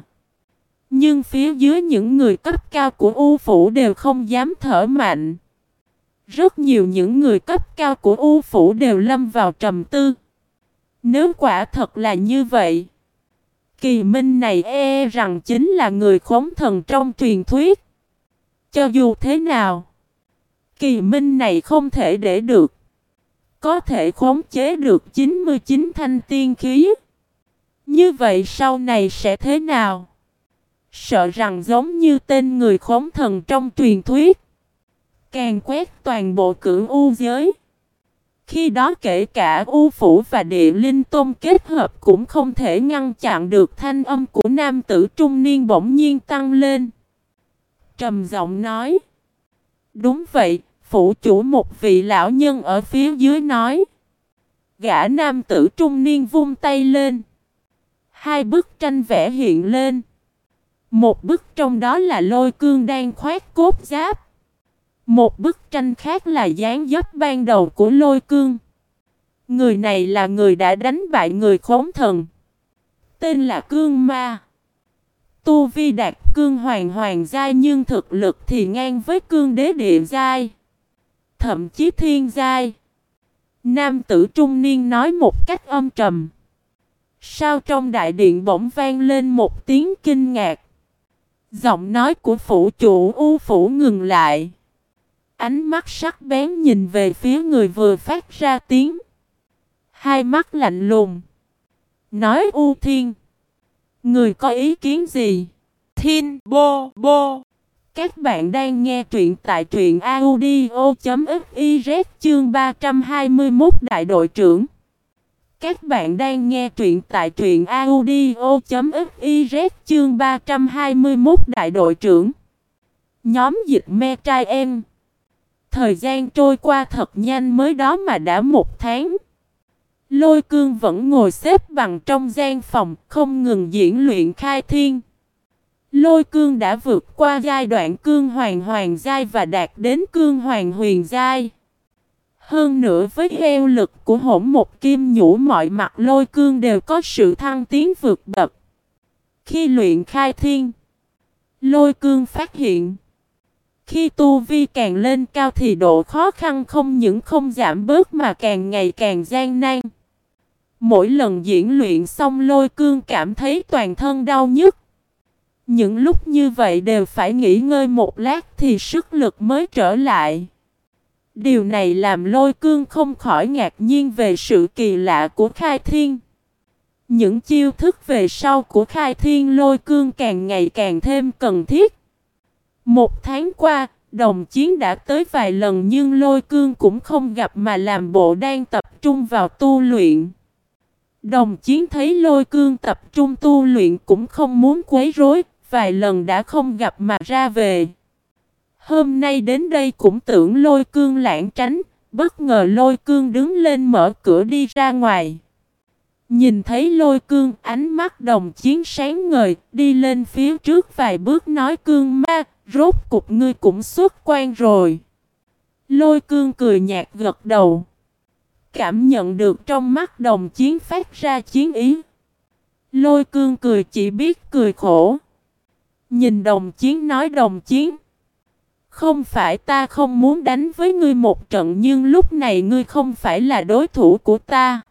Nhưng phía dưới những người cấp cao của U Phủ đều không dám thở mạnh. Rất nhiều những người cấp cao của U Phủ đều lâm vào trầm tư. Nếu quả thật là như vậy, kỳ minh này e, rằng chính là người khống thần trong truyền thuyết. Cho dù thế nào, kỳ minh này không thể để được. Có thể khống chế được 99 thanh tiên khí. Như vậy sau này sẽ thế nào? Sợ rằng giống như tên người khống thần trong truyền thuyết. Càng quét toàn bộ cửu u giới. Khi đó kể cả U Phủ và Địa Linh Tôn kết hợp cũng không thể ngăn chặn được thanh âm của nam tử trung niên bỗng nhiên tăng lên. Trầm giọng nói. Đúng vậy, phủ chủ một vị lão nhân ở phía dưới nói. Gã nam tử trung niên vung tay lên. Hai bức tranh vẽ hiện lên. Một bức trong đó là lôi cương đang khoét cốt giáp. Một bức tranh khác là dáng dấp ban đầu của lôi cương. Người này là người đã đánh bại người khốn thần. Tên là Cương Ma. Tu vi đạt cương hoàng hoàng giai nhưng thực lực thì ngang với cương đế địa giai. Thậm chí thiên giai. Nam tử trung niên nói một cách âm trầm. Sao trong đại điện bỗng vang lên một tiếng kinh ngạc. Giọng nói của phủ chủ U phủ ngừng lại. Ánh mắt sắc bén nhìn về phía người vừa phát ra tiếng. Hai mắt lạnh lùng. Nói, U Thiên. Người có ý kiến gì? Thiên, Bô Bô. Các bạn đang nghe truyện tại truyện audio.fiz chương 321 Đại đội trưởng. Các bạn đang nghe truyện tại truyện audio.fiz chương 321 Đại đội trưởng. Nhóm dịch me trai em. Thời gian trôi qua thật nhanh mới đó mà đã một tháng. Lôi cương vẫn ngồi xếp bằng trong gian phòng, không ngừng diễn luyện khai thiên. Lôi cương đã vượt qua giai đoạn cương hoàng hoàng giai và đạt đến cương hoàng huyền giai. Hơn nữa với heo lực của hỗn một kim nhũ mọi mặt lôi cương đều có sự thăng tiến vượt bậc. Khi luyện khai thiên, lôi cương phát hiện khi tu vi càng lên cao thì độ khó khăn không những không giảm bớt mà càng ngày càng gian nan. Mỗi lần diễn luyện xong lôi cương cảm thấy toàn thân đau nhức. Những lúc như vậy đều phải nghỉ ngơi một lát thì sức lực mới trở lại. Điều này làm lôi cương không khỏi ngạc nhiên về sự kỳ lạ của khai thiên. Những chiêu thức về sau của khai thiên lôi cương càng ngày càng thêm cần thiết. Một tháng qua, đồng chiến đã tới vài lần nhưng lôi cương cũng không gặp mà làm bộ đang tập trung vào tu luyện. Đồng chiến thấy lôi cương tập trung tu luyện cũng không muốn quấy rối, vài lần đã không gặp mà ra về. Hôm nay đến đây cũng tưởng lôi cương lãng tránh, bất ngờ lôi cương đứng lên mở cửa đi ra ngoài. Nhìn thấy lôi cương ánh mắt đồng chiến sáng ngời, đi lên phía trước vài bước nói cương ma, rốt cục ngươi cũng xuất quan rồi. Lôi cương cười nhạt gật đầu. Cảm nhận được trong mắt đồng chiến phát ra chiến ý. Lôi cương cười chỉ biết cười khổ. Nhìn đồng chiến nói đồng chiến. Không phải ta không muốn đánh với ngươi một trận nhưng lúc này ngươi không phải là đối thủ của ta.